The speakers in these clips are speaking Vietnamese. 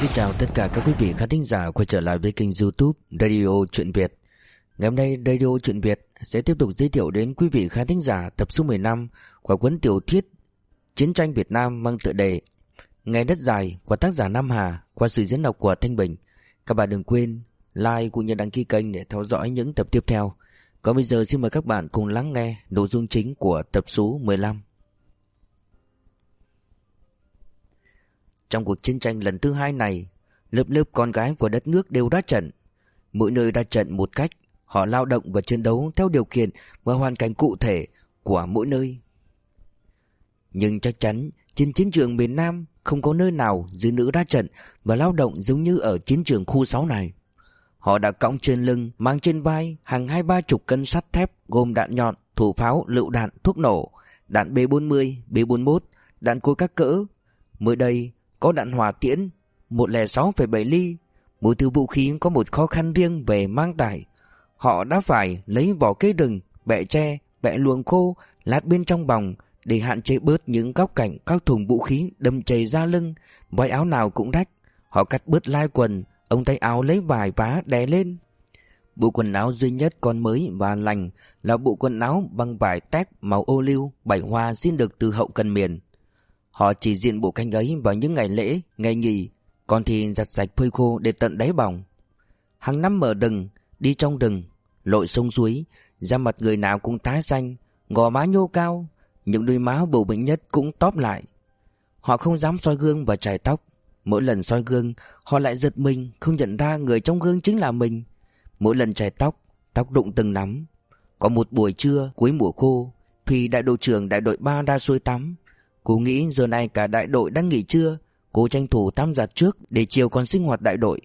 Xin chào tất cả các quý vị khán thính giả quay trở lại với kênh youtube Radio Chuyện Việt. Ngày hôm nay Radio Chuyện Việt sẽ tiếp tục giới thiệu đến quý vị khán thính giả tập số 15 của cuốn tiểu thuyết Chiến tranh Việt Nam mang tựa đề Ngày đất dài của tác giả Nam Hà qua sự diễn đọc của Thanh Bình. Các bạn đừng quên like cũng như đăng ký kênh để theo dõi những tập tiếp theo. Còn bây giờ xin mời các bạn cùng lắng nghe nội dung chính của tập số 15 Trong cuộc chiến tranh lần thứ hai này, lớp lớp con gái của đất nước đều ra trận. Mỗi nơi ra trận một cách, họ lao động và chiến đấu theo điều kiện và hoàn cảnh cụ thể của mỗi nơi. Nhưng chắc chắn, trên chiến trường miền Nam không có nơi nào dư nữ ra trận và lao động giống như ở chiến trường khu 6 này. Họ đã cõng trên lưng, mang trên vai hàng hai ba chục cân sắt thép gồm đạn nhọn, thủ pháo, lựu đạn, thuốc nổ, đạn B40, B41, đạn cối các cỡ. Mới đây, có đạn hỏa tiễn 106,7 ly. Mỗi thứ vũ khí có một khó khăn riêng về mang tải. Họ đã phải lấy vỏ cây rừng, bẹ tre, bẹ luồng khô, lát bên trong bòng để hạn chế bớt những góc cạnh các thùng vũ khí đâm chảy ra lưng, váy áo nào cũng rách. Họ cắt bớt lai quần, ông tay áo lấy vải vá đè lên. Bộ quần áo duy nhất còn mới và lành là bộ quần áo bằng vải tét màu ô liu bảy hoa xin được từ hậu cần miền. Họ chỉ diện bộ canh ấy vào những ngày lễ, ngày nghỉ, còn thì giặt sạch phơi khô để tận đáy bỏng. Hàng năm mở rừng, đi trong rừng, lội sông suối, da mặt người nào cũng tái xanh, gò má nhô cao, những đôi má bầu bệnh nhất cũng tóp lại. Họ không dám soi gương và chải tóc. Mỗi lần soi gương, họ lại giật mình, không nhận ra người trong gương chính là mình. Mỗi lần chải tóc, tóc đụng từng nắm. Có một buổi trưa cuối mùa khô, Thùy đại đội trưởng đại đội 3 ra xuôi tắm. Cô nghĩ giờ này cả đại đội đang nghỉ trưa. Cô tranh thủ tắm giặt trước Để chiều còn sinh hoạt đại đội.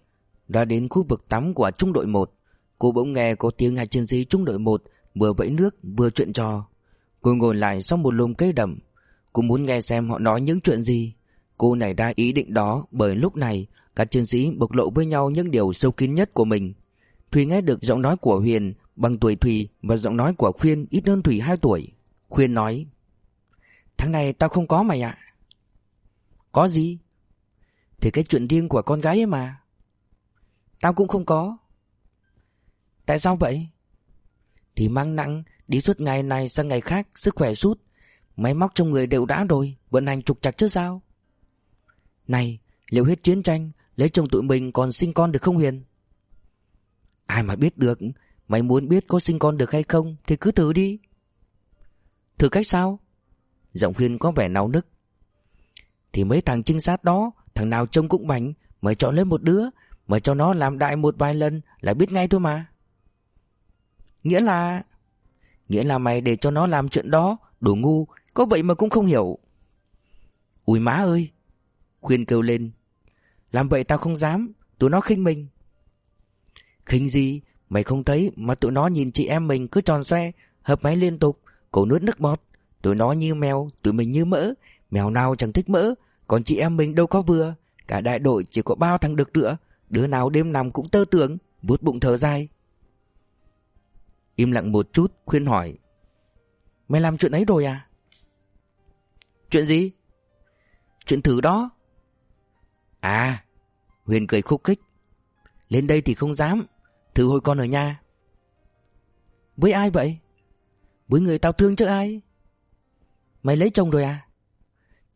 Ra đến khu vực tắm của trung đội 1 Cô bỗng nghe có tiếng hai chiến sĩ trung đội 1 Vừa vẫy nước, vừa chuyện trò. Cô ngồi lại sau một lùm cây đầm. Cô muốn nghe xem họ nói những chuyện gì. Cô nảy ra ý định đó Bởi lúc này, Các chiến sĩ bộc lộ với nhau những điều sâu kín nhất của mình. Thùy nghe được giọng nói của Huyền Bằng tuổi Thùy Và giọng nói của Khuyên ít hơn Thùy 2 tuổi. Khuyên nói Tháng này tao không có mày ạ. Có gì? Thì cái chuyện riêng của con gái ấy mà. Tao cũng không có. Tại sao vậy? Thì mang nặng, Đi suốt ngày này sang ngày khác, Sức khỏe sút. Máy móc trong người đều đã rồi, Vận hành trục chặt chứ sao? Này, liệu hết chiến tranh, Lấy chồng tụi mình còn sinh con được không Huyền? Ai mà biết được, Mày muốn biết có sinh con được hay không Thì cứ thử đi. Thử cách sao? Giọng khuyên có vẻ náo nức. Thì mấy thằng trinh sát đó, Thằng nào trông cũng bảnh mới chọn lấy một đứa mới cho nó làm đại một vài lần Là biết ngay thôi mà. Nghĩa là Nghĩa là mày để cho nó làm chuyện đó, Đồ ngu, Có vậy mà cũng không hiểu. Ui má ơi Khuyên kêu lên. Làm vậy tao không dám, Tụi nó khinh mình. Khinh gì? Mày không thấy mà tụi nó nhìn chị em mình cứ tròn xoe, Hợp máy liên tục, Cổ nuốt nước bọt. Tụi nó như mèo, tụi mình như mỡ. Mèo nào chẳng thích mỡ Còn chị em mình đâu có vừa. Cả đại đội chỉ có bao thằng được nữa Đứa nào đêm nằm cũng tơ tưởng vuốt bụng thở dài. Im lặng một chút khuyên hỏi. Mày làm chuyện ấy rồi à? Chuyện gì? Chuyện thử đó. À Huyền cười khúc khích. Lên đây thì không dám. Thử hồi con ở nhà. Với ai vậy? Với người tao thương chứ ai? Mày lấy chồng rồi à?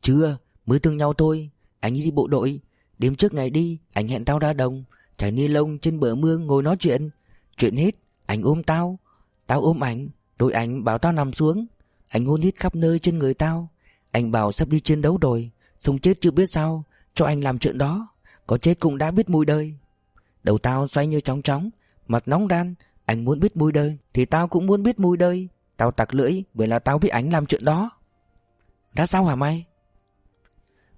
Chưa, mới thương nhau thôi. Anh đi bộ đội. Đêm trước ngày đi, anh hẹn tao ra đồng. Trải ni lông trên bờ mương ngồi nói chuyện. Chuyện hết, anh ôm tao. Tao ôm anh, rồi anh bảo tao nằm xuống. Anh hôn hít khắp nơi trên người tao. Anh bảo sắp đi chiến đấu rồi. Sống chết chưa biết sao, cho anh làm chuyện đó. Có chết cũng đã biết mùi đời. Đầu tao xoay như chóng chóng, mặt nóng đan. Anh muốn biết mùi đời, thì tao cũng muốn biết mùi đời. Tao tặc lưỡi, bởi là tao biết anh làm chuyện đó. Đã sao hả mày?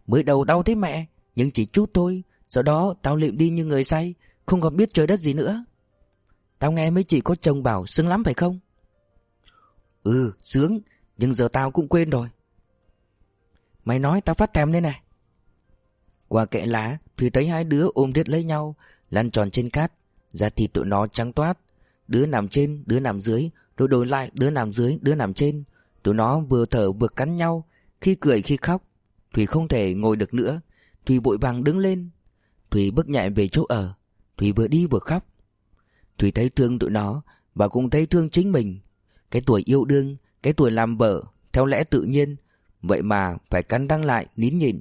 Mới đầu đau thế mẹ, nhưng chỉ chút thôi, sau đó tao liệm đi như người say, không còn biết trời đất gì nữa. Tao nghe mấy chị có chồng bảo sướng lắm phải không? Ừ, sướng, nhưng giờ tao cũng quên rồi. Mày nói tao phát thèm đây này. Qua kệ lá, Thùy thấy hai đứa ôm riết lấy nhau, lăn tròn trên cát, da thịt tụi nó trắng toát. Đứa nằm trên, đứa nằm dưới, rồi đổi lại đứa nằm dưới, đứa nằm trên. Tụi nó vừa thở vừa cắn nhau, khi cười khi khóc, Thủy không thể ngồi được nữa. Thủy vội vàng đứng lên. Thủy bước nhẹ về chỗ ở. Thủy vừa đi vừa khóc. Thủy thấy thương tụi nó Và cũng thấy thương chính mình. Cái tuổi yêu đương, Cái tuổi làm vợ, Theo lẽ tự nhiên. Vậy mà phải cắn răng lại, nín nhịn.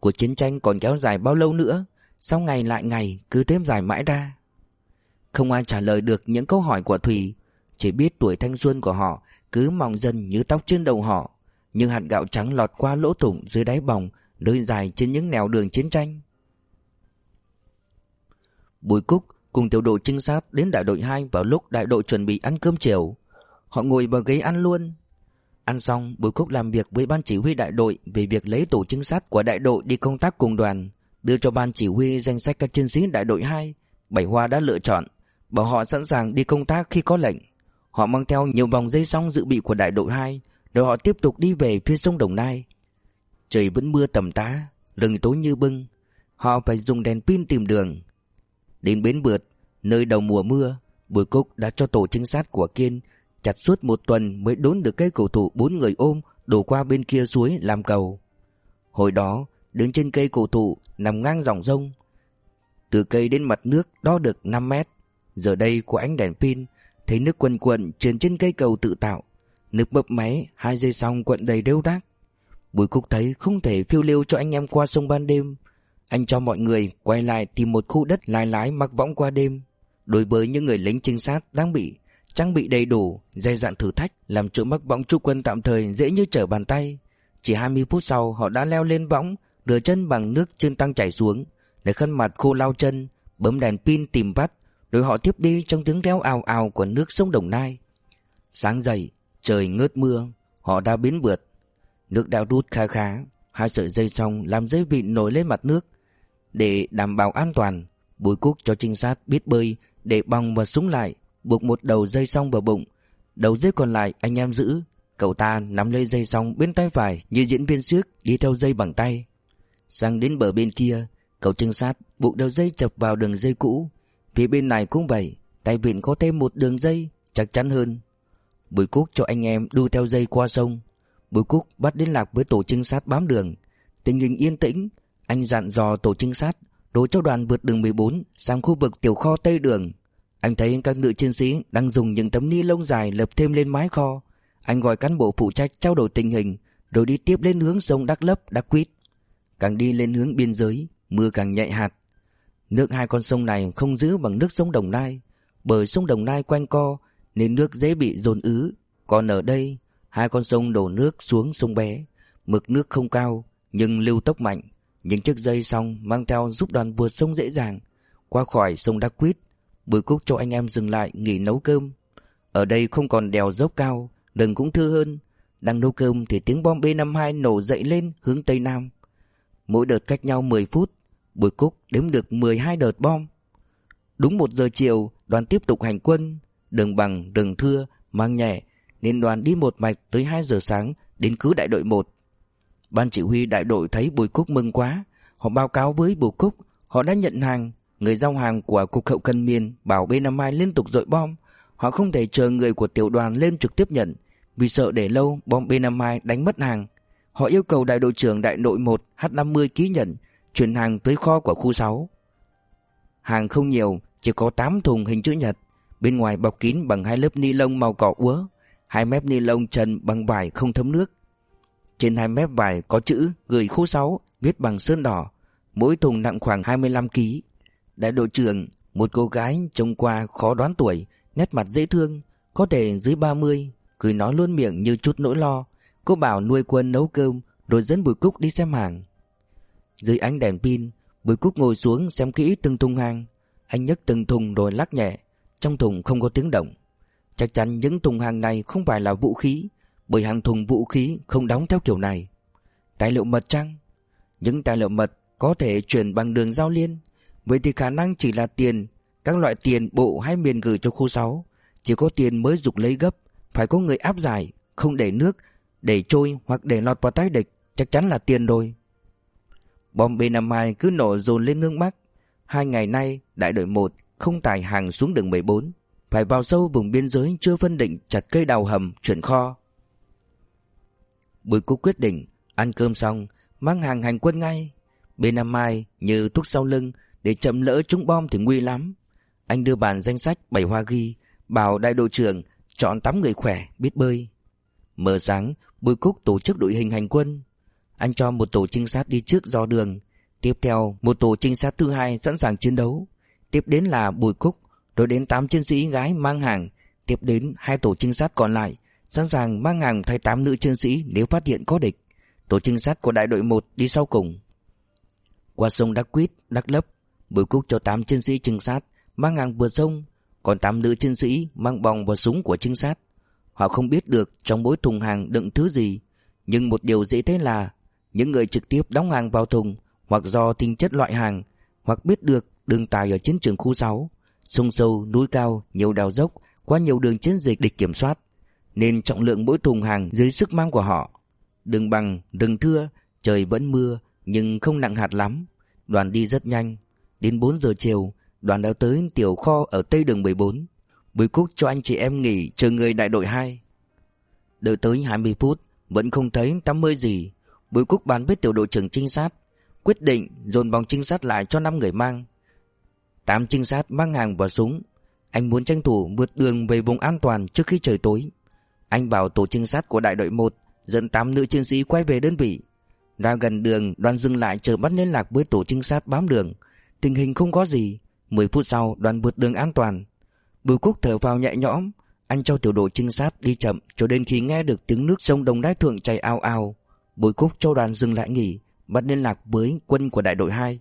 Cuộc chiến tranh còn kéo dài bao lâu nữa? Sau ngày lại ngày, cứ thêm dài mãi ra. Không ai trả lời được những câu hỏi của Thủy. Chỉ biết tuổi thanh xuân của họ Cứ mỏng dần như tóc trên đầu họ. Như hạt gạo trắng lọt qua lỗ thủng dưới đáy bòng Nơi dài trên những nẻo đường chiến tranh Bùi Cúc cùng tiểu đội trinh sát đến đại đội 2 vào lúc đại đội chuẩn bị ăn cơm chiều. Họ ngồi vào ghế ăn luôn. Ăn xong, Bùi Cúc làm việc với ban chỉ huy đại đội về việc lấy tổ trinh sát của đại đội đi công tác cùng đoàn, đưa cho ban chỉ huy danh sách các chiến sĩ đại đội 2. Bảy Hoa đã lựa chọn, bảo họ sẵn sàng đi công tác khi có lệnh. Họ mang theo nhiều vòng dây song dự bị của đại đội 2, rồi họ tiếp tục đi về phía sông Đồng Nai. Trời vẫn mưa tầm tá, rừng tối như bưng. Họ phải dùng đèn pin tìm đường. Đến bến bượt, nơi đầu mùa mưa, Bùi Cúc đã cho tổ trinh sát của Kiên chặt suốt một tuần mới đốn được cây cổ thụ bốn người ôm đổ qua bên kia suối làm cầu. Hồi đó, đứng trên cây cổ thụ nằm ngang dòng sông. Từ cây đến mặt nước đo được 5 mét. Giờ đây có ánh đèn pin, thấy nước quần quần trên trên cây cầu tự tạo. Nước bập máy, hai dây song quận đầy rêu rác. Bùi Cúc thấy không thể phiêu lưu cho anh em qua sông ban đêm, anh cho mọi người quay lại tìm một khu đất lái lái mặc võng qua đêm. Đối với những người lính trinh sát đang bị trang bị đầy đủ, dây dạn thử thách làm chỗ mắc võng trú quân tạm thời dễ như trở bàn tay. Chỉ 20 phút sau họ đã leo lên võng, rửa chân bằng nước chân tăng chảy xuống, để khăn mặt khô lau chân, bấm đèn pin tìm vắt, rồi họ tiếp đi trong tiếng reo ào ào của nước sông Đồng Nai. Sáng dậy, trời ngớt mưa, họ đã biến vượt. Nước đã rút kha khá, hai sợi dây xong làm dây vịn nổi lên mặt nước, để đảm bảo an toàn, Bùi Cúc cho trinh sát biết bơi để băng và súng lại, buộc một đầu dây song vào bụng. Đầu dây còn lại anh em giữ. Cậu ta nắm lấy dây song bên tay phải như diễn viên siếc đi theo dây bằng tay. Sang đến bờ bên kia, cậu trinh sát buộc đầu dây chập vào đường dây cũ. Phía bên này cũng vậy, tay vịn có thêm một đường dây, chắc chắn hơn. Bùi Cúc cho anh em đu theo dây qua sông. Bùi Cúc bắt liên lạc với tổ trinh sát bám đường. Tình hình yên tĩnh, anh dặn dò tổ trinh sát đối cho đoàn vượt đường 14 sang khu vực tiểu kho Tây Đường. Anh thấy các nữ chiến sĩ đang dùng những tấm ni lông dài lập thêm lên mái kho. Anh gọi cán bộ phụ trách trao đổi tình hình rồi đi tiếp lên hướng sông Đắk Lấp, Đắk Quýt. Càng đi lên hướng biên giới, mưa càng nhạy hạt. Nước hai con sông này không giữ bằng nước sông Đồng Nai, bởi sông Đồng Nai quanh co nên nước dễ bị dồn ứ. Còn ở đây, hai con sông đổ nước xuống sông bé, mực nước không cao nhưng lưu tốc mạnh, những chiếc dây xong mang theo giúp đoàn vượt sông dễ dàng. Qua khỏi sông Đắc Quýt, Bùi Cúc cho anh em dừng lại nghỉ nấu cơm. Ở đây không còn đèo dốc cao, đường cũng thưa hơn. Đang nấu cơm thì tiếng bom B-52 nổ dậy lên hướng Tây Nam. Mỗi đợt cách nhau 10 phút, Bùi Cúc đếm được 12 đợt bom. Đúng một giờ chiều, đoàn tiếp tục hành quân. Đường bằng, đường thưa, mang nhẹ, nên đoàn đi một mạch tới 2 giờ sáng đến cứ đại đội 1. Ban chỉ huy đại đội thấy Bùi Cúc mừng quá. Họ báo cáo với Bùi Cúc, họ đã nhận hàng. Người giao hàng của Cục Hậu Cần Miền bảo B-52 liên tục dội bom. Họ không thể chờ người của tiểu đoàn lên trực tiếp nhận, vì sợ để lâu bom B-52 đánh mất hàng. Họ yêu cầu đại đội trưởng đại đội 1 H50 ký nhận, chuyển hàng tới kho của khu 6. Hàng không nhiều, chỉ có 8 thùng hình chữ nhật, bên ngoài bọc kín bằng hai lớp ni lông màu cỏ úa, hai mép ni lông trần bằng vải không thấm nước. Trên hai mép vải có chữ gửi khu 6 viết bằng sơn đỏ, mỗi thùng nặng khoảng 25 kg. Đại đội trưởng, một cô gái trông qua khó đoán tuổi, nét mặt dễ thương, có thể dưới 30, cười nói luôn miệng như chút nỗi lo. Cô bảo nuôi quân nấu cơm rồi dẫn Bùi Cúc đi xem hàng. Dưới ánh đèn pin, Bùi Cúc ngồi xuống xem kỹ từng thùng hàng. Anh nhấc từng thùng rồi lắc nhẹ, trong thùng không có tiếng động. Chắc chắn những thùng hàng này không phải là vũ khí, bởi hàng thùng vũ khí không đóng theo kiểu này. Tài liệu mật chăng? Những tài liệu mật có thể chuyển bằng đường giao liên, vậy thì khả năng chỉ là tiền, các loại tiền bộ hay miền gửi cho khu 6. Chỉ có tiền mới dục lấy gấp, phải có người áp giải, không để nước, để trôi hoặc để lọt vào tay địch, chắc chắn là tiền rồi. Bom B-52 cứ nổ dồn lên nước Bắc. Hai ngày nay, đại đội 1 không tải hàng xuống đường 14, phải vào sâu vùng biên giới chưa phân định chặt cây đào hầm chuyển kho. Bùi Cúc quyết định ăn cơm xong mang hàng hành quân ngay. Bên Nam Mai như thuốc sau lưng Để chậm lỡ trúng bom thì nguy lắm. Anh đưa bàn danh sách bảy hoa ghi Bảo đại đội trưởng Chọn 8 người khỏe biết bơi. Mở sáng Bùi Cúc tổ chức đội hình hành quân. Anh cho một tổ trinh sát đi trước do đường. Tiếp theo một tổ trinh sát thứ hai sẵn sàng chiến đấu. Tiếp đến là Bùi Cúc Rồi đến 8 chiến sĩ gái mang hàng. Tiếp đến hai tổ trinh sát còn lại. Sẵn sàng mang hàng thay 8 nữ chiến sĩ nếu phát hiện có địch. Tổ trinh sát của đại đội 1 đi sau cùng. Qua sông Đắc Quýt, Đắc Lấp Bùi Cúc cho 8 chiến sĩ trinh sát mang hàng vượt sông. Còn 8 nữ chiến sĩ mang bòng và súng của trinh sát. Họ không biết được trong mỗi thùng hàng đựng thứ gì. Nhưng một điều dễ thấy là Những người trực tiếp đóng hàng vào thùng Hoặc do tinh chất loại hàng hoặc biết được đường tài ở chiến trường khu 6 Sông sâu, núi cao, nhiều đào dốc Qua nhiều đường chiến dịch địch kiểm soát Nên trọng lượng mỗi thùng hàng dưới sức mang của họ. Đường bằng, đường thưa Trời vẫn mưa Nhưng không nặng hạt lắm. Đoàn đi rất nhanh. Đến 4 giờ chiều Đoàn đã tới tiểu kho ở tây đường 14 Bùi Cúc cho anh chị em nghỉ chờ người đại đội 2 Đợi tới 20 phút Vẫn không thấy tắm mơi gì. Bùi Cúc bàn với tiểu đội trưởng trinh sát. Quyết định dồn bóng trinh sát lại cho 5 người mang. 8 trinh sát mang hàng và súng. Anh muốn tranh thủ vượt đường về vùng an toàn trước khi trời tối. Anh bảo tổ trinh sát của đại đội 1 Dẫn 8 nữ chiến sĩ quay về đơn vị. Ra gần đường, đoàn dừng lại chờ bắt liên lạc với tổ trinh sát bám đường. Tình hình không có gì. 10 phút sau, đoàn vượt đường an toàn. Bùi Cúc thở vào nhẹ nhõm. Anh cho tiểu đội trinh sát đi chậm Cho đến khi nghe được tiếng nước sông Đồng Đái Thượng chảy ao ao. Bùi Cúc cho đoàn dừng lại nghỉ. Bắt liên lạc với quân của đại đội 2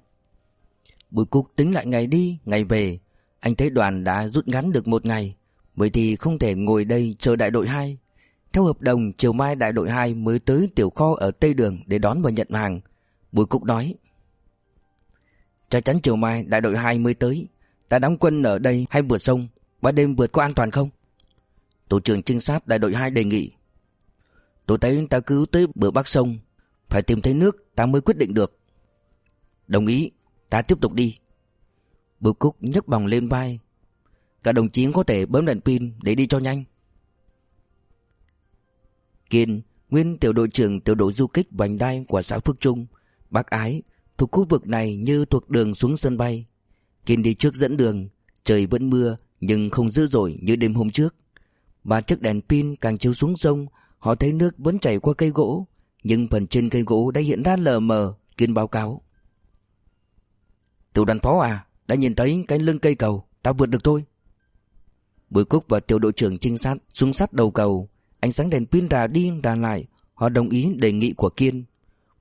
Bùi Cúc tính lại ngày đi, Ngày về. Anh thấy đoàn đã rút ngắn được một ngày. Bởi thì không thể ngồi đây chờ đại đội 2 Theo hợp đồng, chiều mai đại đội 2 Mới tới tiểu kho ở Tây Đường Để đón và nhận hàng. Bùi Cúc nói, Chắc chắn chiều mai đại đội 2 mới tới. Ta đóng quân ở đây hay vượt sông? Ban đêm vượt có an toàn không? Tổ trưởng trinh sát đại đội 2 đề nghị, Tôi thấy ta cứ tới bờ bắc sông phải tìm thấy nước ta mới quyết định được. Đồng ý Ta tiếp tục đi. Bưu Cúc nhấc bòng lên vai. Cả đồng chí có thể bấm đèn pin để đi cho nhanh. Kiên Nguyên tiểu đội trưởng tiểu đội du kích vành đai của xã Phước Trung Bác Ái Thuộc khu vực này như thuộc đường xuống sân bay. Kiên đi trước dẫn đường Trời vẫn mưa nhưng không dữ dội như đêm hôm trước. Ba chiếc đèn pin càng chiếu xuống sông, họ thấy nước vẫn chảy qua cây gỗ, nhưng phần trên cây gỗ đã hiện ra lờ mờ, kiên báo cáo. Tiểu đoàn phó à, đã nhìn thấy cái lưng cây cầu, ta vượt được thôi. Bùi Cúc và tiểu đội trưởng trinh sát xuống sát đầu cầu, ánh sáng đèn pin đà đi đà lại, họ đồng ý đề nghị của Kiên.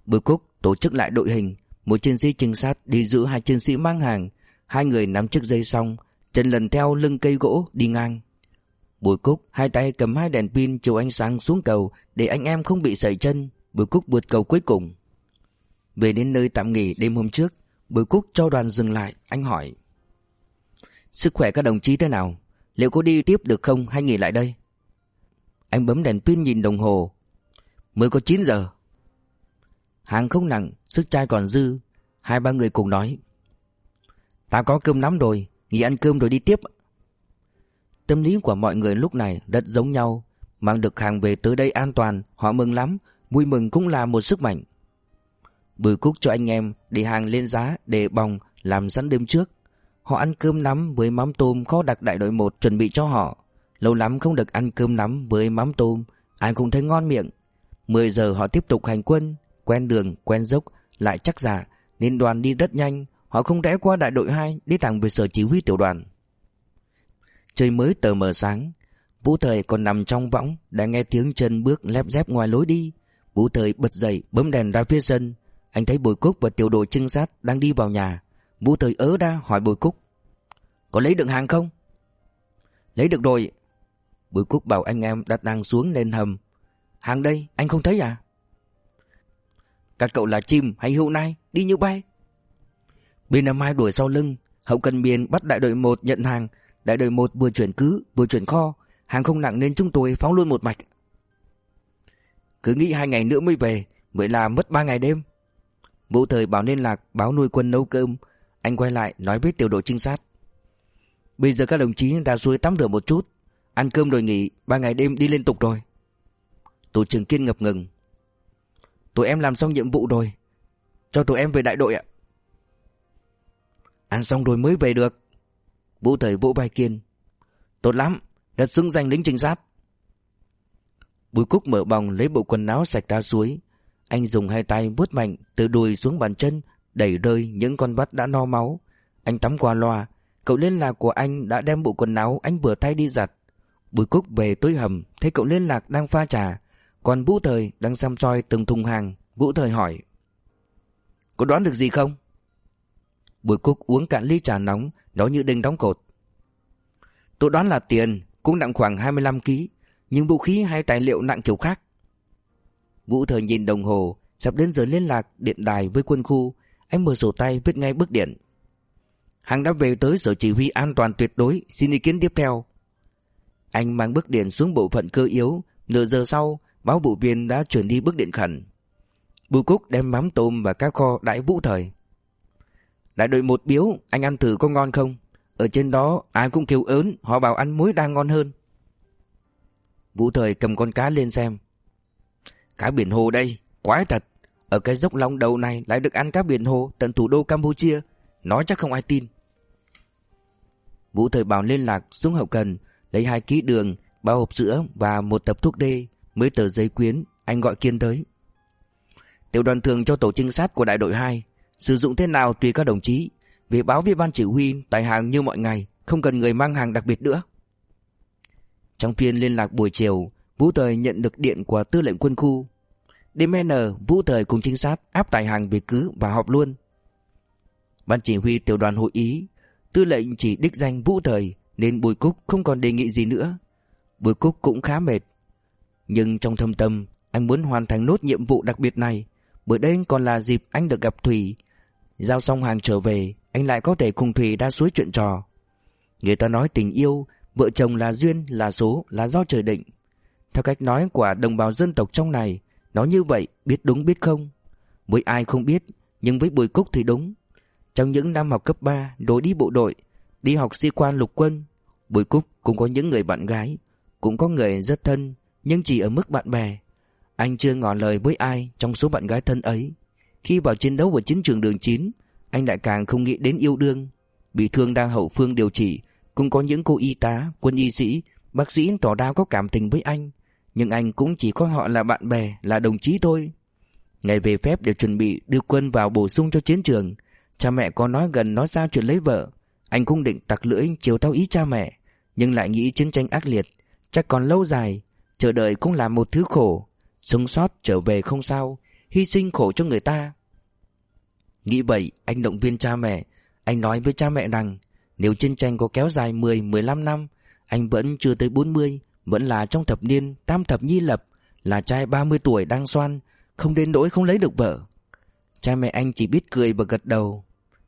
Bùi Cúc tổ chức lại đội hình, một chiến sĩ trinh sát đi giữ hai chiến sĩ mang hàng, hai người nắm chiếc dây xong, Chân lần theo lưng cây gỗ đi ngang Bùi Cúc hai tay cầm hai đèn pin chiếu ánh sáng xuống cầu Để anh em không bị sẩy chân Bùi Cúc vượt cầu cuối cùng. Về đến nơi tạm nghỉ đêm hôm trước, Bùi Cúc cho đoàn dừng lại, Anh hỏi. Sức khỏe các đồng chí thế nào? Liệu có đi tiếp được không hay nghỉ lại đây? Anh bấm đèn pin nhìn đồng hồ. Mới có 9 giờ. Hàng không nặng, Sức chai còn dư, Hai ba người cùng nói. Ta có cơm nắm rồi, Nghỉ ăn cơm rồi đi tiếp. Tâm lý của mọi người lúc này rất giống nhau, Mang được hàng về tới đây an toàn, Họ mừng lắm Vui mừng cũng là một sức mạnh. Bùi cúc cho anh em để hàng lên giá Để bòng làm sẵn đêm trước. Họ ăn cơm nắm với mắm tôm Kho đặc đại đội 1 chuẩn bị cho họ. Lâu lắm không được ăn cơm nắm với mắm tôm Ai cũng thấy ngon miệng. 10 giờ họ tiếp tục hành quân Quen đường, quen dốc Lại chắc giả Nên đoàn đi rất nhanh. Họ không rẽ qua đại đội 2 Đi thẳng về sở chỉ huy tiểu đoàn. Trời mới tờ mờ sáng Vũ Thời còn nằm trong võng Đã nghe tiếng chân bước lép dép ngoài lối đi. Vũ Thời bật dậy, bấm đèn ra phía sân. Anh thấy Bùi Cúc và tiểu đội trinh sát Đang đi vào nhà. Vũ Thời ớ ra hỏi Bùi Cúc, Có lấy được hàng không? Lấy được rồi. Bùi Cúc bảo anh em đặt đang xuống lên hầm. Hàng đây, anh không thấy à? Các cậu là chim hay hữu nai, Đi như bay. Bên Nam Mai đuổi sau lưng, Hậu cần miền bắt đại đội 1 nhận hàng. Đại đội 1 vừa chuyển cứ, vừa chuyển kho. Hàng không nặng nên chúng tôi phóng luôn một mạch. Cứ nghĩ hai ngày nữa mới về Vậy là mất ba ngày đêm. Vũ thời bảo liên lạc báo nuôi quân nấu cơm. Anh quay lại nói với tiểu đội trinh sát. Bây giờ các đồng chí ra suối tắm rửa một chút. Ăn cơm rồi nghỉ, Ba ngày đêm đi liên tục rồi. Tổ trưởng kiên ngập ngừng. Tụi em làm xong nhiệm vụ rồi. Cho tụi em về đại đội ạ. Ăn xong rồi mới về được. Vũ thời vỗ vai Kiên. Tốt lắm Rất xứng danh lính trinh sát. Bùi Cúc mở bòng lấy bộ quần áo sạch ra suối. Anh dùng hai tay vuốt mạnh Từ đùi xuống bàn chân, Đẩy rơi những con vắt đã no máu. Anh tắm qua loa. Cậu liên lạc của anh đã đem bộ quần áo anh vừa thay đi giặt. Bùi Cúc về tối hầm, Thấy cậu liên lạc đang pha trà. Còn Vũ Thời đang xăm soi từng thùng hàng. Vũ Thời hỏi, Có đoán được gì không? Bùi Cúc uống cạn ly trà nóng đó như đinh đóng cột. Tôi đoán là tiền, Cũng nặng khoảng 25kg những vũ khí hay tài liệu nặng kiểu khác. Vũ Thời nhìn đồng hồ, Sắp đến giờ liên lạc điện đài với quân khu. Anh mở sổ tay viết ngay bức điện. Hắn đã về tới sở chỉ huy an toàn tuyệt đối, Xin ý kiến tiếp theo. Anh mang bức điện xuống bộ phận cơ yếu. Nửa giờ sau, Báo vụ viên đã chuyển đi bức điện khẩn. Bùi Cúc đem mắm tôm và cá kho đãi Vũ Thời. Đại đội một biếu, Anh ăn thử có ngon không? Ở trên đó, ai cũng kêu ớn, Họ bảo ăn muối đang ngon hơn. Vũ Thời cầm con cá lên xem. Cá biển hồ đây, Quái thật. Ở cái dốc long đầu này lại được ăn cá biển hồ Tận thủ đô Campuchia. Nói chắc không ai tin. Vũ Thời bảo liên lạc xuống hậu cần, Lấy hai ký đường Bao hộp sữa và một tập thuốc đê Mấy tờ giấy quyến Anh gọi Kiên tới. Tiểu đoàn thường cho tổ trinh sát của đại đội 2 Sử dụng thế nào tùy các đồng chí. Việc báo với ban chỉ huy tại hàng như mọi ngày, Không cần người mang hàng đặc biệt nữa. Trong phiên liên lạc buổi chiều, Vũ Thời nhận được điện của tư lệnh quân khu. Đêm N, Vũ Thời cùng trinh sát áp tài hàng về cứ và họp luôn. Ban chỉ huy tiểu đoàn hội ý, Tư lệnh chỉ đích danh Vũ Thời Nên Bùi Cúc không còn đề nghị gì nữa. Bùi Cúc cũng khá mệt. Nhưng trong thâm tâm, Anh muốn hoàn thành nốt nhiệm vụ đặc biệt này. Bởi đây còn là dịp anh được gặp Thủy. Giao xong hàng trở về, Anh lại có thể cùng Thủy đa suối chuyện trò. Người ta nói tình yêu Vợ chồng là duyên, là số, là do trời định. Theo cách nói của đồng bào dân tộc trong này nó như vậy biết đúng biết không? Với ai không biết Nhưng với Bùi Cúc thì đúng. Trong những năm học cấp 3 Đối đi bộ đội Đi học sĩ quan lục quân Bùi Cúc cũng có những người bạn gái Cũng có người rất thân Nhưng chỉ ở mức bạn bè. Anh chưa ngỏ lời với ai trong số bạn gái thân ấy. Khi vào chiến đấu ở chiến trường đường 9 Anh lại càng không nghĩ đến yêu đương. Bị thương đang hậu phương điều trị cũng có những cô y tá, quân y sĩ Bác sĩ tỏ ra có cảm tình với anh Nhưng anh cũng chỉ có họ là bạn bè Là đồng chí thôi. Ngày về phép để chuẩn bị đưa quân vào bổ sung cho chiến trường Cha mẹ có nói gần nói xa chuyện lấy vợ. Anh cũng định tặc lưỡi chiều theo ý cha mẹ Nhưng lại nghĩ chiến tranh ác liệt Chắc còn lâu dài Chờ đợi cũng là một thứ khổ. Sống sót trở về không sao Hy sinh khổ cho người ta. Nghĩ vậy anh động viên cha mẹ. Anh nói với cha mẹ rằng nếu chiến tranh có kéo dài 10-15 năm Anh vẫn chưa tới 40 Vẫn là trong thập niên Tam thập nhi lập Là trai 30 tuổi đang xoan Không đến nỗi không lấy được vợ. Cha mẹ anh chỉ biết cười và gật đầu.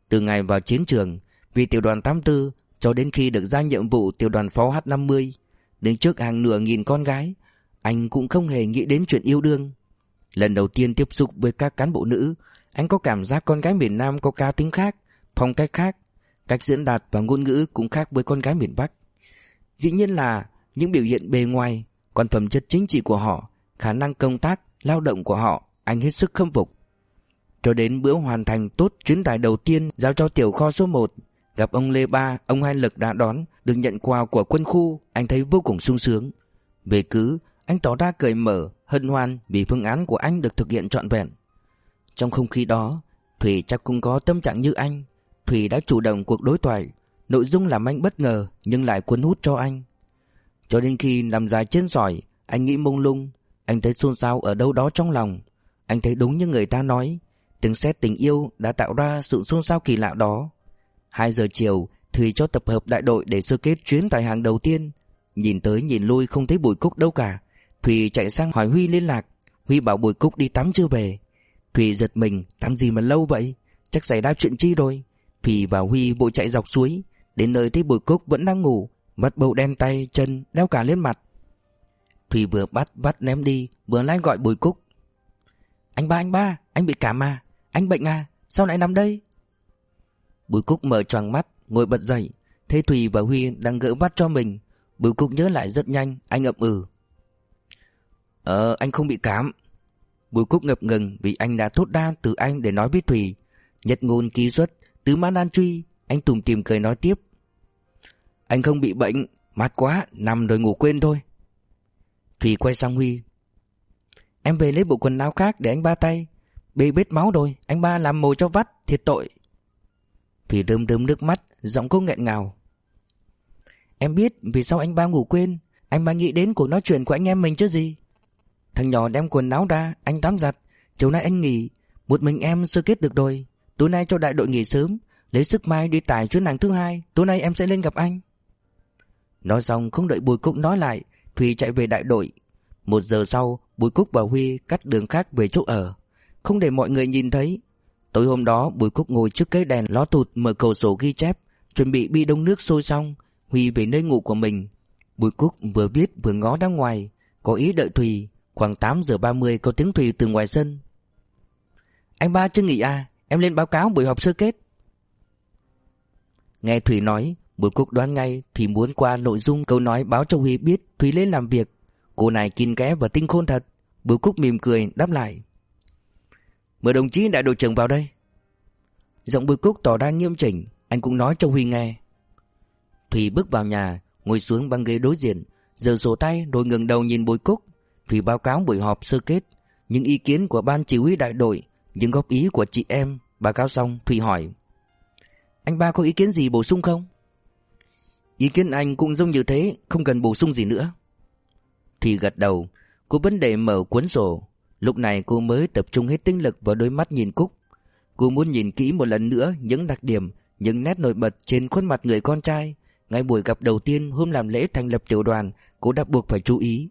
Từ ngày vào chiến trường Vì tiểu đoàn 84 Cho đến khi được ra nhiệm vụ tiểu đoàn phó H50 đứng trước hàng nửa nghìn con gái Anh cũng không hề nghĩ đến chuyện yêu đương. Lần đầu tiên tiếp xúc với các cán bộ nữ anh có cảm giác con gái miền Nam có cá tính khác, phong cách khác, cách diễn đạt và ngôn ngữ cũng khác với con gái miền Bắc. Dĩ nhiên là những biểu hiện bề ngoài, còn phẩm chất chính trị của họ, khả năng công tác, lao động của họ, anh hết sức khâm phục. Cho đến bữa hoàn thành tốt chuyến tải đầu tiên giao cho tiểu kho số 1, gặp ông Lê Ba, ông Hai Lực đã đón, được nhận quà của quân khu, anh thấy vô cùng sung sướng. Về cứ, anh tỏ ra cười mở, hân hoan vì phương án của anh được thực hiện trọn vẹn. Trong không khí đó Thủy chắc cũng có tâm trạng như anh Thủy đã chủ động cuộc đối thoại. Nội dung làm anh bất ngờ, Nhưng lại cuốn hút cho anh. Cho đến khi nằm dài trên sỏi, Anh nghĩ mông lung. Anh thấy xôn xao ở đâu đó trong lòng. Anh thấy đúng như người ta nói, Tiếng xét tình yêu đã tạo ra sự xôn xao kỳ lạ đó. 2 giờ chiều Thủy cho tập hợp đại đội để sơ kết chuyến tài hàng đầu tiên. Nhìn tới nhìn lui không thấy Bùi Cúc đâu cả. Thủy chạy sang hỏi Huy liên lạc. Huy bảo Bùi Cúc đi tắm chưa về. Thủy giật mình, Tắm gì mà lâu vậy? Chắc xảy ra chuyện chi rồi? Thủy và Huy bộ chạy dọc suối. Đến nơi thấy bùi cúc vẫn đang ngủ Vắt bầu đen tay chân đeo cả lên mặt. Thủy vừa bắt vắt ném đi Vừa lái gọi bùi cúc. Anh ba anh ba Anh bị cảm à? Anh bệnh à? Sao lại nằm đây? Bùi cúc mở choàng mắt Ngồi bật dậy. Thấy Thủy và Huy đang gỡ vắt cho mình. Bùi cúc nhớ lại rất nhanh Anh ậm ừ. Ờ anh không bị cảm. Bùi Cúc ngập ngừng vì anh đã thốt ra từ anh để nói với Thùy. Nhật ngôn ký xuất, tứ mã nan truy, Anh tùng tìm cười nói tiếp. Anh không bị bệnh Mát quá Nằm rồi ngủ quên thôi. Thùy quay sang Huy. Em về lấy bộ quần áo khác để anh ba tay. Bị bết máu rồi Anh ba làm mồi cho vắt Thiệt tội. Thùy đơm đơm nước mắt Giọng cô nghẹn ngào. Em biết vì sao anh ba ngủ quên. Anh ba nghĩ đến cuộc nói chuyện của anh em mình chứ gì? Thằng nhỏ đem quần áo ra Anh tắm giặt. Chiều nay anh nghỉ. Một mình em sơ kết được rồi. Tối nay cho đại đội nghỉ sớm, Lấy sức mai đi tải chuyến hàng thứ hai, Tối nay em sẽ lên gặp anh. Nói xong không đợi Bùi Cúc nói lại, Thùy chạy về đại đội. Một giờ sau, Bùi Cúc và Huy cắt đường khác về chỗ ở. Không để mọi người nhìn thấy. Tối hôm đó, Bùi Cúc ngồi trước cây đèn ló tụt mở cầu sổ ghi chép, Chuẩn bị bi đông nước sôi xong, Huy về nơi ngủ của mình. Bùi Cúc vừa viết vừa ngó ra ngoài, Có ý đợi Thùy. Khoảng 8 giờ 30 có tiếng Thùy từ ngoài sân. Anh ba chưa nghỉ à? Em lên báo cáo buổi họp sơ kết. Nghe thủy nói, Bùi Cúc đoán ngay thủy muốn qua nội dung câu nói báo cho Huy biết thủy lên làm việc. Cô này kín kẽ và tinh khôn thật. Bùi Cúc mỉm cười, đáp lại. Mời đồng chí đại đội trưởng vào đây. Giọng Bùi Cúc tỏ ra nghiêm chỉnh, Anh cũng nói cho Huy nghe. Thủy bước vào nhà, Ngồi xuống băng ghế đối diện Giờ sổ tay rồi ngừng đầu nhìn Bùi Cúc thủy báo cáo buổi họp sơ kết, Những ý kiến của ban chỉ huy đại đội những góp ý của chị em Báo cáo xong Thủy hỏi. Anh ba có ý kiến gì bổ sung không? Ý kiến anh cũng giống như thế, Không cần bổ sung gì nữa. Thủy gật đầu. Cô vấn đề mở cuốn sổ. Lúc này cô mới tập trung hết tinh lực vào đôi mắt nhìn Cúc. Cô muốn nhìn kỹ một lần nữa Những đặc điểm, Những nét nổi bật trên khuôn mặt người con trai. Ngay buổi gặp đầu tiên, hôm làm lễ thành lập tiểu đoàn, Cô đã buộc phải chú ý.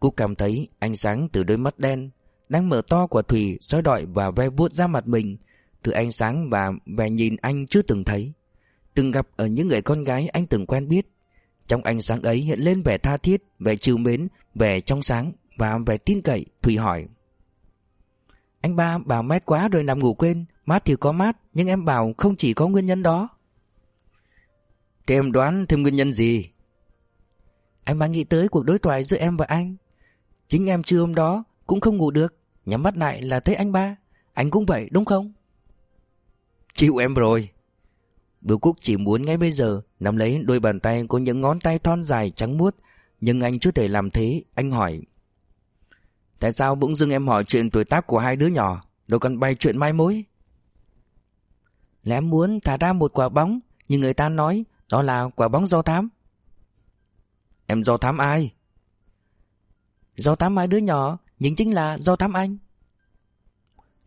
Cô cảm thấy ánh sáng từ đôi mắt đen đang mở to của thủy soi đọi và ve vuốt ra mặt mình. Từ ánh sáng và vẻ nhìn anh chưa từng thấy. Từng gặp ở những người con gái anh từng quen biết. Trong ánh sáng ấy hiện lên vẻ tha thiết, Vẻ trìu mến, Vẻ trong sáng Và vẻ tin cậy, thủy hỏi. Anh ba bảo mát quá rồi nằm ngủ quên. Mát thì có mát, Nhưng em bảo không chỉ có nguyên nhân đó. Thế em đoán thêm nguyên nhân gì? Anh ba nghĩ tới cuộc đối thoại giữa em và anh. Chính em trưa hôm đó cũng không ngủ được. Nhắm mắt lại là thấy anh ba. Anh cũng vậy đúng không? Chịu em rồi. Bưu Cúc chỉ muốn ngay bây giờ Nắm lấy đôi bàn tay có những ngón tay thon dài trắng muốt Nhưng anh chưa thể làm thế. Anh hỏi Tại sao bỗng dưng em hỏi chuyện tuổi tác của hai đứa nhỏ? Đâu còn bày chuyện mai mối? Em muốn thả ra một quả bóng Nhưng người ta nói Đó là quả bóng do thám. Em do thám ai? Do thám hai đứa nhỏ nhưng chính là do thám anh.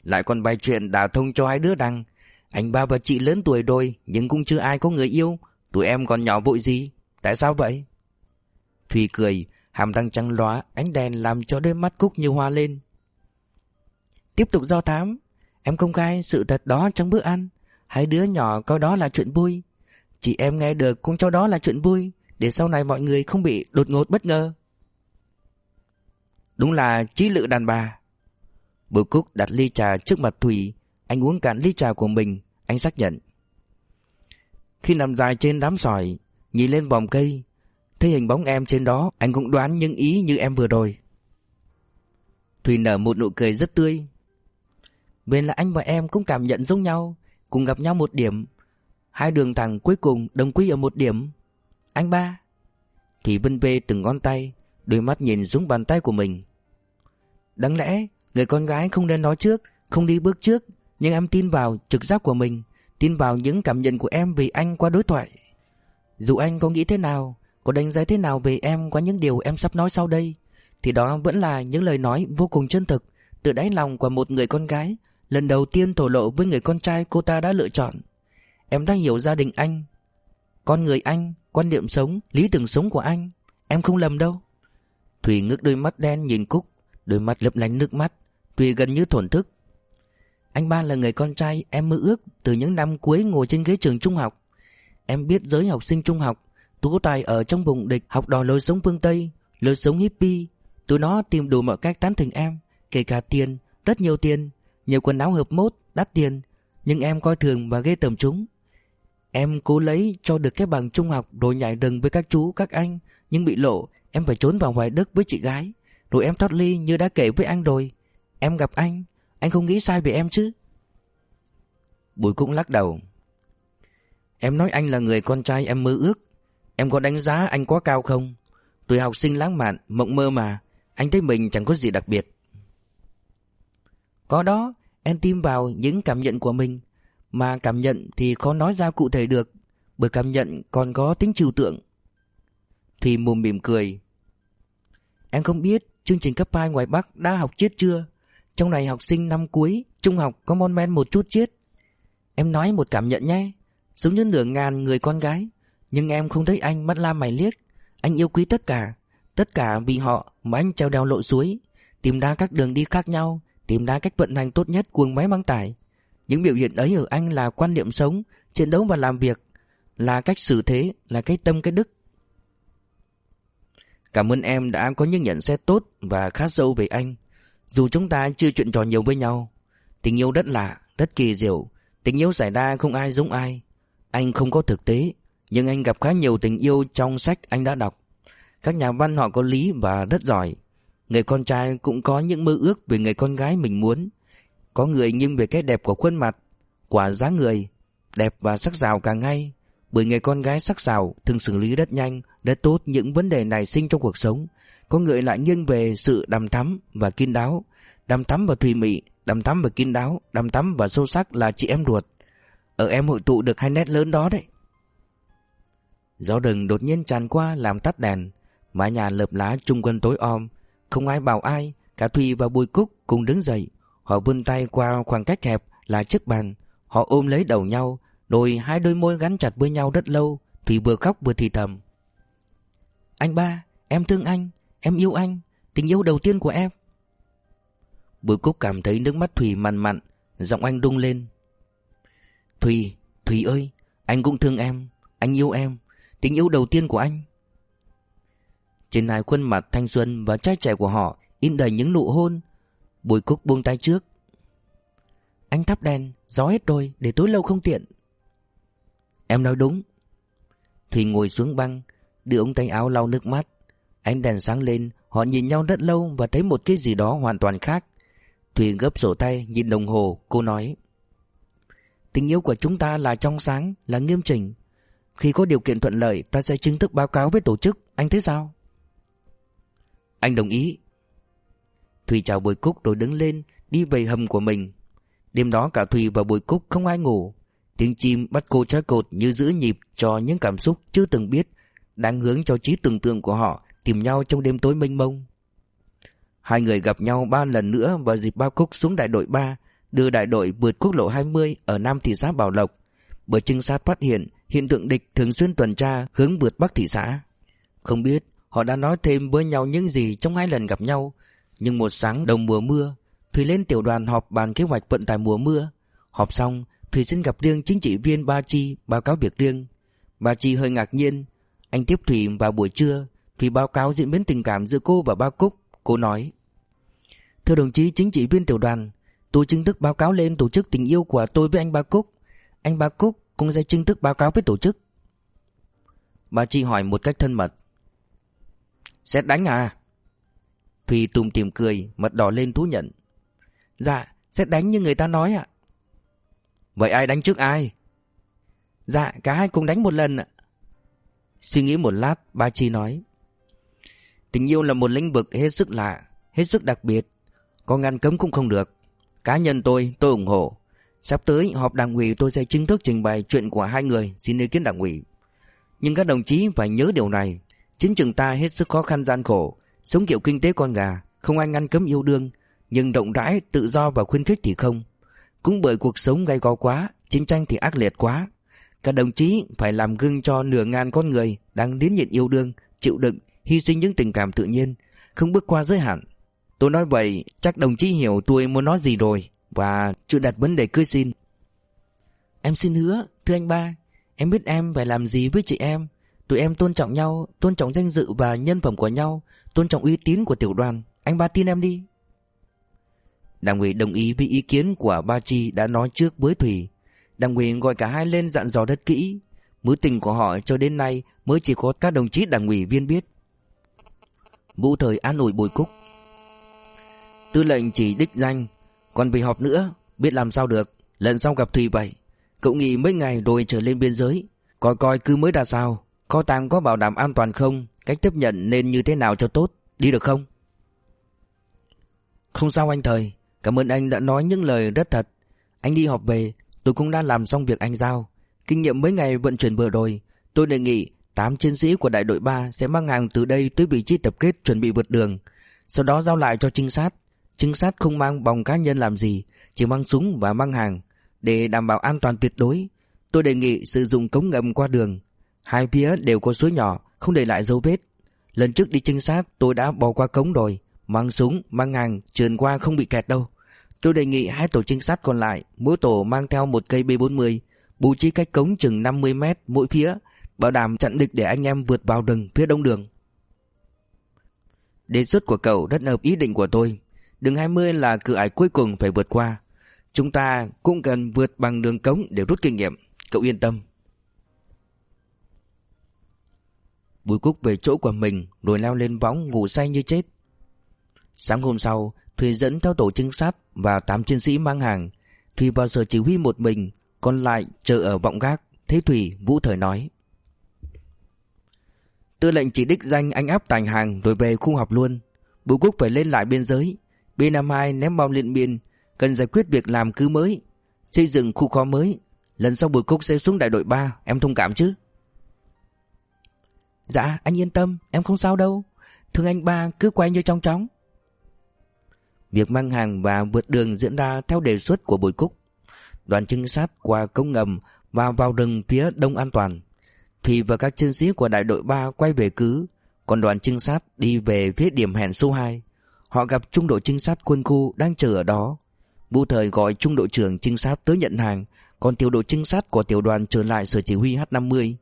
Lại còn bài chuyện đả thông cho hai đứa đằng. Anh ba và chị lớn tuổi đôi Nhưng cũng chưa ai có người yêu. Tụi em còn nhỏ vội gì? Tại sao vậy? Thùy cười, Hàm răng trắng lóa, Ánh đèn làm cho đôi mắt Cúc như hoa lên. Tiếp tục do thám Em công khai sự thật đó trong bữa ăn. Hai đứa nhỏ coi đó là chuyện vui. Chị em nghe được cũng cho đó là chuyện vui. Để sau này mọi người không bị đột ngột bất ngờ. Đúng là trí lự đàn bà. Bùi Cúc đặt ly trà trước mặt Thùy. Anh uống cạn ly trà của mình. Anh xác nhận. Khi nằm dài trên đám sỏi, Nhìn lên vòng cây, Thấy hình bóng em trên đó, Anh cũng đoán những ý như em vừa rồi. Thùy nở một nụ cười rất tươi. Bên là anh và em cũng cảm nhận giống nhau, Cùng gặp nhau một điểm. Hai đường thẳng cuối cùng đồng quy ở một điểm. Anh ba. Thùy vân vê từng ngón tay, Đôi mắt nhìn xuống bàn tay của mình. Đáng lẽ, Người con gái không nên nói trước, Không đi bước trước, Nhưng em tin vào trực giác của mình, Tin vào những cảm nhận của em vì anh qua đối thoại. Dù anh có nghĩ thế nào, Có đánh giá thế nào về em qua những điều em sắp nói sau đây, Thì đó vẫn là những lời nói vô cùng chân thực Từ đáy lòng của một người con gái, Lần đầu tiên thổ lộ với người con trai cô ta đã lựa chọn. Em đang hiểu gia đình anh, Con người anh, Quan niệm sống, Lý tưởng sống của anh, Em không lầm đâu. Thủy ngước đôi mắt đen nhìn Cúc Đôi mắt lấp lánh nước mắt Thùy gần như thổn thức. Anh ba là người con trai em mơ ước Từ những năm cuối ngồi trên ghế trường trung học. Em biết giới học sinh trung học Tú tài ở trong vùng địch học đòi lối sống phương Tây Lối sống hippie. Tụi nó tìm đủ mọi cách tán thành em Kể cả tiền, rất nhiều tiền. Nhiều quần áo hợp mốt, đắt tiền Nhưng em coi thường và ghê tởm chúng. Em cố lấy cho được cái bằng trung học Rồi nhảy rừng với các chú, các anh Nhưng bị lộ Em phải trốn vào Hoài Đức với chị gái. Rồi em thoát ly như đã kể với anh rồi. Em gặp anh Anh không nghĩ sai về em chứ? Bùi cũng lắc đầu. Em nói anh là người con trai em mơ ước. Em có đánh giá anh quá cao không? Tuổi học sinh lãng mạn, Mộng mơ mà. Anh thấy mình chẳng có gì đặc biệt. Có đó, Em tin vào những cảm nhận của mình. Mà cảm nhận thì khó nói ra cụ thể được, Bởi cảm nhận còn có tính trừu tượng. Thì mồm mỉm cười. Em không biết chương trình cấp 2 ngoài Bắc đã học chết chưa? Trong này học sinh năm cuối, Trung học có môn men một chút chết Em nói một cảm nhận nhé. Giống như nửa ngàn người con gái, Nhưng em không thấy anh mắt la mày liếc. Anh yêu quý tất cả Tất cả vì họ mà anh treo đèo lội suối, Tìm ra các đường đi khác nhau, Tìm ra cách vận hành tốt nhất cuồng máy mang tải. Những biểu hiện ấy ở anh là quan niệm sống, Chiến đấu và làm việc, Là cách xử thế, Là cái tâm cái đức. Cảm ơn em đã có những nhận xét tốt Và khá sâu về anh. Dù chúng ta chưa chuyện trò nhiều với nhau Tình yêu rất lạ, rất kỳ diệu Tình yêu xảy ra không ai giống ai. Anh không có thực tế Nhưng anh gặp khá nhiều tình yêu trong sách anh đã đọc. Các nhà văn họ có lý và rất giỏi. Người con trai cũng có những mơ ước về người con gái mình muốn. Có người nghiêng về cái đẹp của khuôn mặt Quả dáng người Đẹp và sắc sảo càng ngay. Bởi người con gái sắc sảo thường xử lý rất nhanh rất tốt những vấn đề nảy sinh trong cuộc sống, Có người lại nghiêng về sự đằm thắm và kín đáo. Đằm thắm và thùy mị Đằm thắm và kín đáo Đằm thắm và sâu sắc là chị em ruột. Ở em hội tụ được hai nét lớn đó đấy. Gió rừng đột nhiên tràn qua làm tắt đèn. Mái nhà lợp lá chung quanh tối om. Không ai bảo ai, Cả Thùy và Bùi Cúc cùng đứng dậy. Họ vươn tay qua khoảng cách hẹp là chiếc bàn. Họ ôm lấy đầu nhau, Đôi hai đôi môi gắn chặt với nhau rất lâu. Thùy vừa khóc vừa thì thầm. Anh ba Em thương anh Em yêu anh Tình yêu đầu tiên của em. Bùi Cúc cảm thấy nước mắt Thùy mặn mặn Giọng anh rung lên. Thùy, Thùy ơi Anh cũng thương em Anh yêu em Tình yêu đầu tiên của anh. Trên hai khuôn mặt thanh xuân và trai trẻ của họ In đầy những nụ hôn Bùi Cúc buông tay trước. Anh thắp đèn Gió hết rồi để tối lâu không tiện. Em nói đúng. Thùy ngồi xuống băng Đưa ống tay áo lau nước mắt. Ánh đèn sáng lên, Họ nhìn nhau rất lâu Và thấy một cái gì đó hoàn toàn khác. Thùy gấp sổ tay, nhìn đồng hồ, Cô nói, Tình yêu của chúng ta là trong sáng, Là nghiêm chỉnh. Khi có điều kiện thuận lợi, Ta sẽ chính thức báo cáo với tổ chức. Anh thấy sao? Anh đồng ý. Thùy chào Bùi Cúc rồi đứng lên, Đi về hầm của mình. Đêm đó cả Thùy và Bùi Cúc không ai ngủ. Tiếng chim bắt cô trái cột như giữ nhịp Cho những cảm xúc chưa từng biết. Đang hướng cho trí tưởng tượng của họ Tìm nhau trong đêm tối mênh mông Hai người gặp nhau ba lần nữa vào dịp bao cúc xuống đại đội 3, đưa đại đội vượt quốc lộ 20 ở Nam thị xã Bảo Lộc. Bởi trinh sát phát hiện hiện tượng địch thường xuyên tuần tra hướng vượt Bắc thị xã. Không biết họ đã nói thêm với nhau những gì trong hai lần gặp nhau, nhưng một sáng đầu mùa mưa, Thùy lên tiểu đoàn họp bàn kế hoạch vận tải mùa mưa. Họp xong, Thùy xin gặp riêng chính trị viên Ba Chi báo cáo việc riêng. Ba Chi hơi ngạc nhiên, anh tiếp thủy vào buổi trưa, thủy báo cáo diễn biến tình cảm giữa cô và Ba Cúc. Cô nói Thưa đồng chí chính trị viên tiểu đoàn Tôi chính thức báo cáo lên tổ chức tình yêu của tôi với anh Ba Cúc. Anh Ba Cúc cũng sẽ chính thức báo cáo với tổ chức. Bà chị hỏi một cách thân mật Xét đánh à? Thùy tùm tìm cười Mặt đỏ lên thú nhận Dạ xét đánh như người ta nói ạ. Vậy ai đánh trước ai? Dạ cả hai cùng đánh một lần ạ. Suy nghĩ một lát Ba Chi nói. Tình yêu là một lĩnh vực hết sức lạ Hết sức đặc biệt. Có ngăn cấm cũng không được. Cá nhân tôi, tôi ủng hộ. Sắp tới họp đảng ủy tôi sẽ chính thức trình bày chuyện của hai người xin ý kiến đảng ủy. Nhưng các đồng chí phải nhớ điều này. Chiến trường ta hết sức khó khăn gian khổ Sống kiểu kinh tế con gà Không ai ngăn cấm yêu đương. Nhưng rộng rãi, tự do và khuyến khích thì không. Cũng bởi cuộc sống gay go quá Chiến tranh thì ác liệt quá. Các đồng chí phải làm gương cho nửa ngàn con người Đang đến nhận yêu đương Chịu đựng, hy sinh những tình cảm tự nhiên Không bước qua giới hạn. Tôi nói vậy chắc đồng chí hiểu tôi muốn nói gì rồi Và chưa đặt vấn đề cưới xin. Em xin hứa Thưa anh ba Em biết em phải làm gì với chị em. Tụi em tôn trọng nhau Tôn trọng danh dự và nhân phẩm của nhau Tôn trọng uy tín của tiểu đoàn. Anh ba tin em đi. Đảng ủy đồng ý với ý kiến của ba chi đã nói trước với Thủy Đảng ủy gọi cả hai lên dặn dò rất kỹ. Mối tình của họ cho đến nay Mới chỉ có các đồng chí đảng ủy viên biết. Vũ thời an ủi bồi cúc. Tư lệnh chỉ đích danh, Còn vì họp nữa, Biết làm sao được, Lần sau gặp Thùy vậy, Cậu nghỉ mấy ngày rồi trở lên biên giới, Coi coi cứ mới ra sao, Kho tàng có bảo đảm an toàn không, Cách tiếp nhận nên như thế nào cho tốt, Đi được không? Không sao anh Thời, Cảm ơn anh đã nói những lời rất thật. Anh đi họp về Tôi cũng đã làm xong việc anh giao. Kinh nghiệm mấy ngày vận chuyển vừa rồi Tôi đề nghị 8 chiến sĩ của đại đội 3 sẽ mang hàng từ đây tới vị trí tập kết chuẩn bị vượt đường. Sau đó giao lại cho trinh sát. Trinh sát không mang bòng cá nhân làm gì Chỉ mang súng và mang hàng. Để đảm bảo an toàn tuyệt đối Tôi đề nghị sử dụng cống ngầm qua đường. Hai phía đều có suối nhỏ Không để lại dấu vết. Lần trước đi trinh sát tôi đã bò qua cống rồi. Mang súng, mang hàng, trườn qua không bị kẹt đâu. Tôi đề nghị hai tổ trinh sát còn lại, Mỗi tổ mang theo một cây B40 Bố trí cách cống chừng 50 mét mỗi phía, Bảo đảm chặn địch để anh em vượt vào rừng phía đông đường. Đề xuất của cậu rất hợp ý định của tôi. Đường 20 là cửa ải cuối cùng phải vượt qua. Chúng ta cũng cần vượt bằng đường cống để rút kinh nghiệm. Cậu yên tâm. Bùi Cúc về chỗ của mình, Rồi leo lên võng ngủ say như chết. Sáng hôm sau Thùy dẫn theo tổ trinh sát Và 8 chiến sĩ mang hàng. Thùy vào sở chỉ huy một mình, Còn lại chờ ở vọng gác. Thế Thùy, Vũ Thời nói. Tư lệnh chỉ đích danh anh áp tành hàng Rồi về khu học luôn. Bùi Cúc phải lên lại biên giới. B52 ném bom liên biên Cần giải quyết việc làm cứ mới, Xây dựng khu kho mới. Lần sau Bùi Cúc sẽ xuống đại đội 3 Em thông cảm chứ? Dạ anh yên tâm, Em không sao đâu. Thương anh ba cứ quay như trong chóng. Việc mang hàng và vượt đường diễn ra theo đề xuất của Bùi Cúc. Đoàn trinh sát qua cống ngầm Và vào rừng phía đông an toàn. Thùy và các chiến sĩ của đại đội 3 quay về cứ Còn đoàn trinh sát đi về phía điểm hẹn số 2 Họ gặp trung đội trinh sát quân khu đang chờ ở đó. Vũ thời gọi trung đội trưởng trinh sát tới nhận hàng Còn tiểu đội trinh sát của tiểu đoàn trở lại sở chỉ huy H50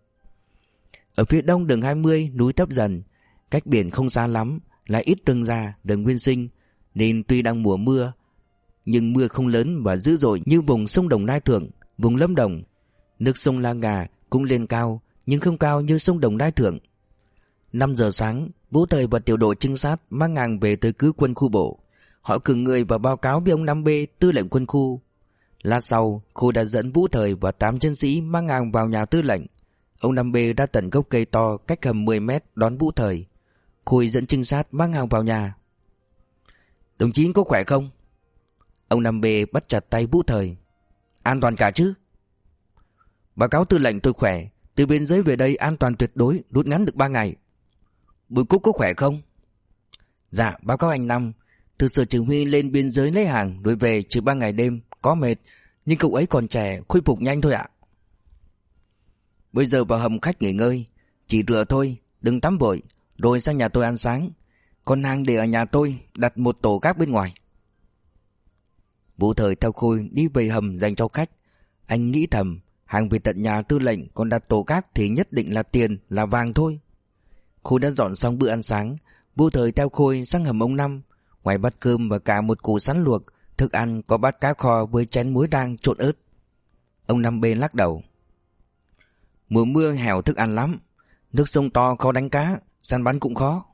Ở phía đông đường 20 núi thấp dần Cách biển không xa lắm Là ít rừng già, đường nguyên sinh. Nên tuy đang mùa mưa, Nhưng mưa không lớn và dữ dội như vùng sông Đồng Nai Thượng, Vùng Lâm Đồng. Nước sông La Ngà cũng lên cao, Nhưng không cao như sông Đồng Nai Thượng. 5 giờ sáng, Vũ Thời và tiểu đội trinh sát mang hàng về tới cứ quân khu bộ. Họ cử người và báo cáo với ông 5B tư lệnh quân khu. Lát sau, Khu đã dẫn Vũ Thời và 8 chiến sĩ mang hàng vào nhà tư lệnh. Ông 5B đã tận gốc cây to cách hầm 10 mét đón Vũ Thời. Khôi dẫn trinh sát mang hàng vào nhà. Đồng chí có khỏe không? Ông Nam B bắt chặt tay Vũ Thời. An toàn cả chứ? Báo cáo tư lệnh tôi khỏe. Từ biên giới về đây an toàn tuyệt đối, Rút ngắn được 3 ngày. Bùi Cúc có khỏe không? Dạ báo cáo anh Năm. Từ sở chỉ huy lên biên giới lấy hàng, Rồi về trừ 3 ngày đêm, Có mệt. Nhưng cậu ấy còn trẻ, Khôi phục nhanh thôi ạ. Bây giờ vào hầm khách nghỉ ngơi. Chỉ rửa thôi, Đừng tắm vội Rồi sang nhà tôi ăn sáng. Còn hàng để ở nhà tôi, Đặt một tổ gác bên ngoài. Vũ thời theo Khôi đi về hầm dành cho khách. Anh nghĩ thầm, Hàng về tận nhà tư lệnh Còn đặt tổ gác thì nhất định là tiền, Là vàng thôi. Khôi đã dọn xong bữa ăn sáng Vô thời theo Khôi sang hầm ông Năm. Ngoài bát cơm và cả một củ sắn luộc, Thức ăn có bát cá kho với chén muối rang trộn ớt. Ông Năm bên lắc đầu. Mùa mưa hẻo thức ăn lắm. Nước sông to khó đánh cá, Săn bắn cũng khó.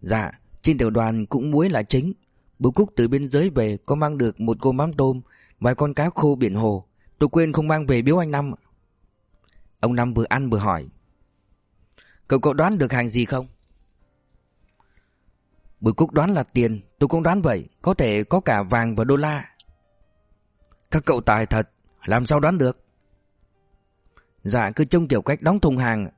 Dạ Trên tiểu đoàn cũng muối là chính. Bố Cúc từ biên giới về có mang được một cô mắm tôm, Vài con cá khô biển hồ. Tôi quên không mang về biếu anh Năm. Ông Năm vừa ăn vừa hỏi. Cậu cậu đoán được hàng gì không? Bùi Cúc đoán là tiền, Tôi cũng đoán vậy. Có thể có cả vàng và đô la. Các cậu tài thật, Làm sao đoán được? Dạ cứ trông kiểu cách đóng thùng hàng.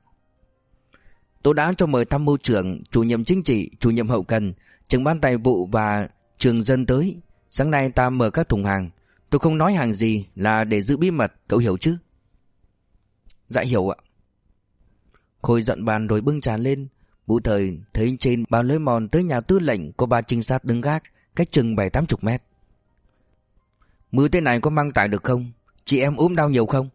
Tôi đã cho mời tham mưu trưởng, Chủ nhiệm chính trị, Chủ nhiệm hậu cần, Trưởng ban tài vụ và trường dân tới. Sáng nay ta mở các thùng hàng. Tôi không nói hàng gì là để giữ bí mật, Cậu hiểu chứ? Dạ hiểu ạ. Khôi dọn bàn rồi bưng trà lên. Vũ thời thấy trên bao lưới mòn tới nhà tư lệnh Có ba trinh sát đứng gác, Cách chừng bảy tám chục mét. Mưa thế này có mang tải được không? Chị em ốm đau nhiều không?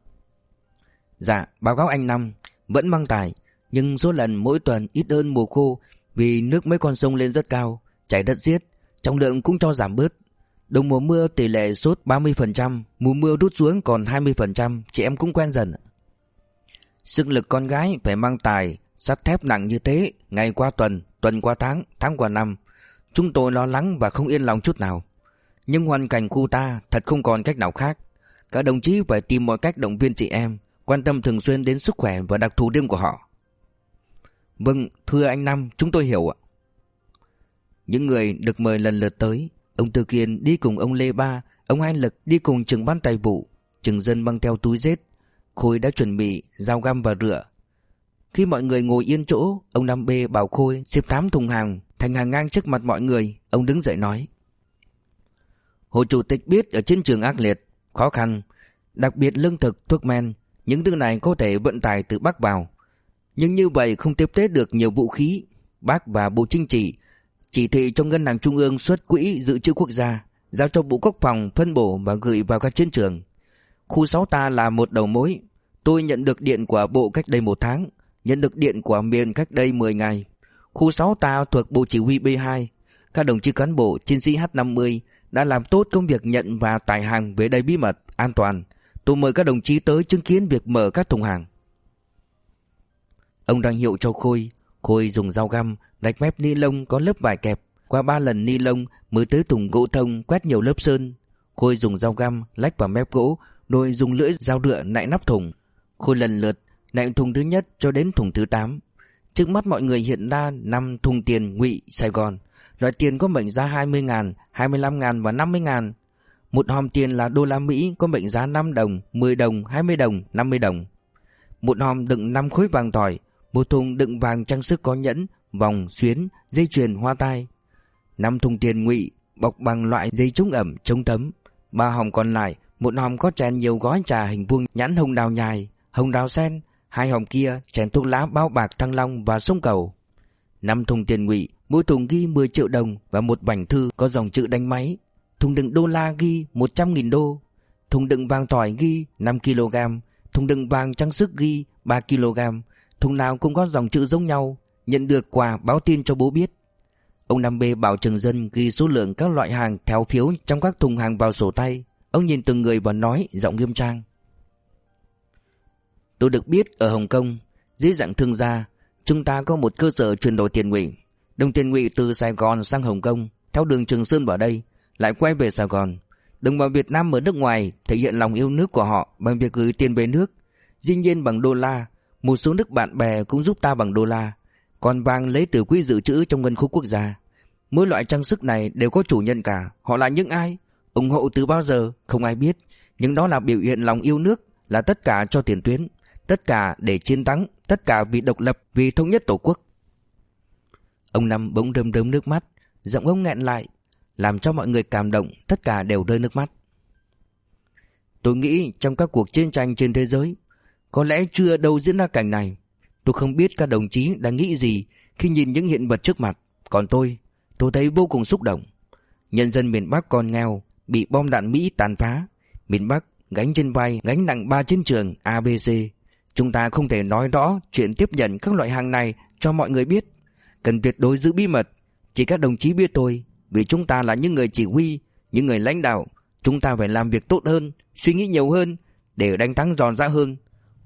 Dạ báo cáo anh Năm, Vẫn mang tải nhưng số lần mỗi tuần ít hơn mùa khô Vì nước mấy con sông lên rất cao Chảy đất giết Trọng lượng cũng cho giảm bớt. Đồng mùa mưa tỷ lệ sốt 30% Mùa mưa rút xuống còn 20% Chị em cũng quen dần. Sức lực con gái phải mang tài Sắt thép nặng như thế Ngày qua tuần, tuần qua tháng, tháng qua năm Chúng tôi lo lắng và không yên lòng chút nào. Nhưng hoàn cảnh khu ta thật không còn cách nào khác. Các đồng chí phải tìm mọi cách động viên chị em Quan tâm thường xuyên đến sức khỏe và đặc thù riêng của họ. Vâng, thưa anh Năm, chúng tôi hiểu ạ. Những người được mời lần lượt tới Ông Tư Kiên đi cùng ông Lê Ba Ông Hai Lực đi cùng trưởng ban tài vụ trưởng dân mang theo túi rết Khôi đã chuẩn bị dao găm và rửa. Khi mọi người ngồi yên chỗ Ông Năm B bảo Khôi xếp tám thùng hàng Thành hàng ngang trước mặt mọi người Ông đứng dậy nói. Hồ Chủ tịch biết ở chiến trường ác liệt Khó khăn Đặc biệt lương thực, thuốc men Những thứ này có thể vận tải từ Bắc vào. Nhưng như vậy không tiếp tế được nhiều vũ khí Bác và Bộ Chính trị Chỉ thị cho Ngân hàng Trung ương xuất quỹ dự trữ quốc gia Giao cho Bộ Quốc phòng phân bổ và gửi vào các chiến trường Khu 6 ta là một đầu mối Tôi nhận được điện của Bộ cách đây một tháng Nhận được điện của miền cách đây 10 ngày Khu 6 ta thuộc Bộ Chỉ huy B2 Các đồng chí cán bộ, chiến sĩ H50 đã làm tốt công việc nhận và tải hàng về đây bí mật, an toàn. Tôi mời các đồng chí tới chứng kiến việc mở các thùng hàng. Ông đang hiệu cho Khôi. Khôi dùng dao găm, rạch mép ni lông có lớp vải kẹp. Qua ba lần ni lông mới tới thùng gỗ thông quét nhiều lớp sơn. Khôi dùng dao găm lách vào mép gỗ, rồi dùng lưỡi dao rựa nạy nắp thùng. Khôi lần lượt nạy thùng thứ nhất cho đến thùng thứ 8. Trước mắt mọi người hiện ra năm thùng tiền ngụy Sài Gòn. Loại tiền có mệnh giá 20 ngàn, 25 ngàn và 50 ngàn. Một hòm tiền là đô la Mỹ có mệnh giá 5 đồng, 10 đồng, 20 đồng, 50 đồng. Một hòm đựng 5 khối vàng tỏi, một thùng đựng vàng trang sức có nhẫn, vòng, xuyến, dây chuyền, hoa tai. năm thùng tiền ngụy bọc bằng loại dây chống ẩm, chống tấm. Ba hòm còn lại, một hòm có chèn nhiều gói trà hình vuông nhãn hồng đào nhài, hồng đào sen, hai hòm kia chèn thuốc lá bao bạc thăng long và sông cầu. Năm thùng tiền ngụy Mỗi thùng ghi 10 triệu đồng và một bảnh thư có dòng chữ đánh máy. Thùng đựng đô la ghi 100.000 đô. Thùng đựng vàng tỏi ghi 5 kg. Thùng đựng vàng trang sức ghi 3 kg. Thùng nào cũng có dòng chữ giống nhau. Nhận được quà báo tin cho bố biết. Ông Nam B bảo Trường Dân ghi số lượng các loại hàng theo phiếu trong các thùng hàng vào sổ tay. Ông nhìn từng người và nói giọng nghiêm trang. Tôi được biết ở Hồng Kông, dưới dạng thương gia, chúng ta có một cơ sở chuyển đổi tiền ngụy. Đồng tiền ngụy từ Sài Gòn sang Hồng Kông theo đường Trường Sơn vào đây, lại quay về Sài Gòn. Đồng bào Việt Nam ở nước ngoài thể hiện lòng yêu nước của họ bằng việc gửi tiền về nước, dĩ nhiên bằng đô la. Một số nước bạn bè cũng giúp ta bằng đô la, còn vàng lấy từ quỹ dự trữ trong ngân khố quốc gia. Mỗi loại trang sức này đều có chủ nhân cả, họ là những ai, ủng hộ từ bao giờ, không ai biết. Nhưng đó là biểu hiện lòng yêu nước, là tất cả cho tiền tuyến, tất cả để chiến thắng, tất cả vì độc lập, vì thống nhất tổ quốc. Ông Năm bỗng rơm rớm nước mắt Giọng ông nghẹn lại Làm cho mọi người cảm động Tất cả đều rơi nước mắt Tôi nghĩ trong các cuộc chiến tranh trên thế giới có lẽ chưa đâu diễn ra cảnh này. Tôi không biết các đồng chí đang nghĩ gì Khi nhìn những hiện vật trước mặt. Còn tôi Tôi thấy vô cùng xúc động. Nhân dân miền Bắc còn nghèo Bị bom đạn Mỹ tàn phá. Miền Bắc gánh trên vai Gánh nặng ba chiến trường ABC Chúng ta không thể nói rõ chuyện tiếp nhận các loại hàng này cho mọi người biết. Cần tuyệt đối giữ bí mật. Chỉ các đồng chí biết tôi, vì chúng ta là những người chỉ huy, những người lãnh đạo, chúng ta phải làm việc tốt hơn, suy nghĩ nhiều hơn để đánh thắng giòn ra hơn.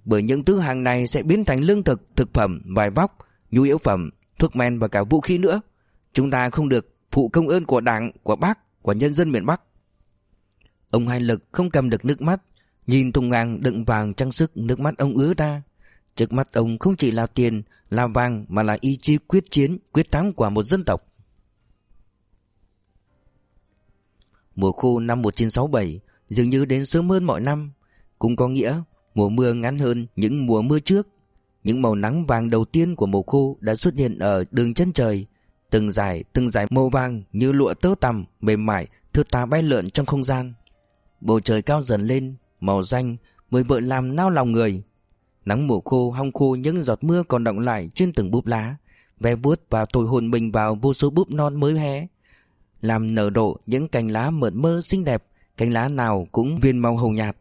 Bởi những thứ hàng này sẽ biến thành lương thực, thực phẩm, vải vóc, nhu yếu phẩm, thuốc men và cả vũ khí nữa. Chúng ta không được phụ công ơn của Đảng, của Bác, của nhân dân miền Bắc. Ông Hai Lực không cầm được nước mắt, nhìn thùng ngang đựng vàng trang sức nước mắt ông ứa ra. Trước mắt ông không chỉ là tiền, là vàng mà là ý chí quyết chiến, quyết thắng của một dân tộc. Mùa khô năm 1967 dường như đến sớm hơn mọi năm, cũng có nghĩa mùa mưa ngắn hơn những mùa mưa trước. Những màu nắng vàng đầu tiên của mùa khô đã xuất hiện ở đường chân trời, từng dài, từng dài màu vàng như lụa tơ tằm mềm mại thư tà bay lượn trong không gian. Bầu trời cao dần lên, màu xanh mới vợ làm nao lòng người. Nắng mùa khô hong khô những giọt mưa còn động lại trên từng búp lá, ve vuốt và tội hồn mình vào vô số búp non mới hé, làm nở độ những cành lá mượn mơ xinh đẹp, cành lá nào cũng viên màu hồng nhạt.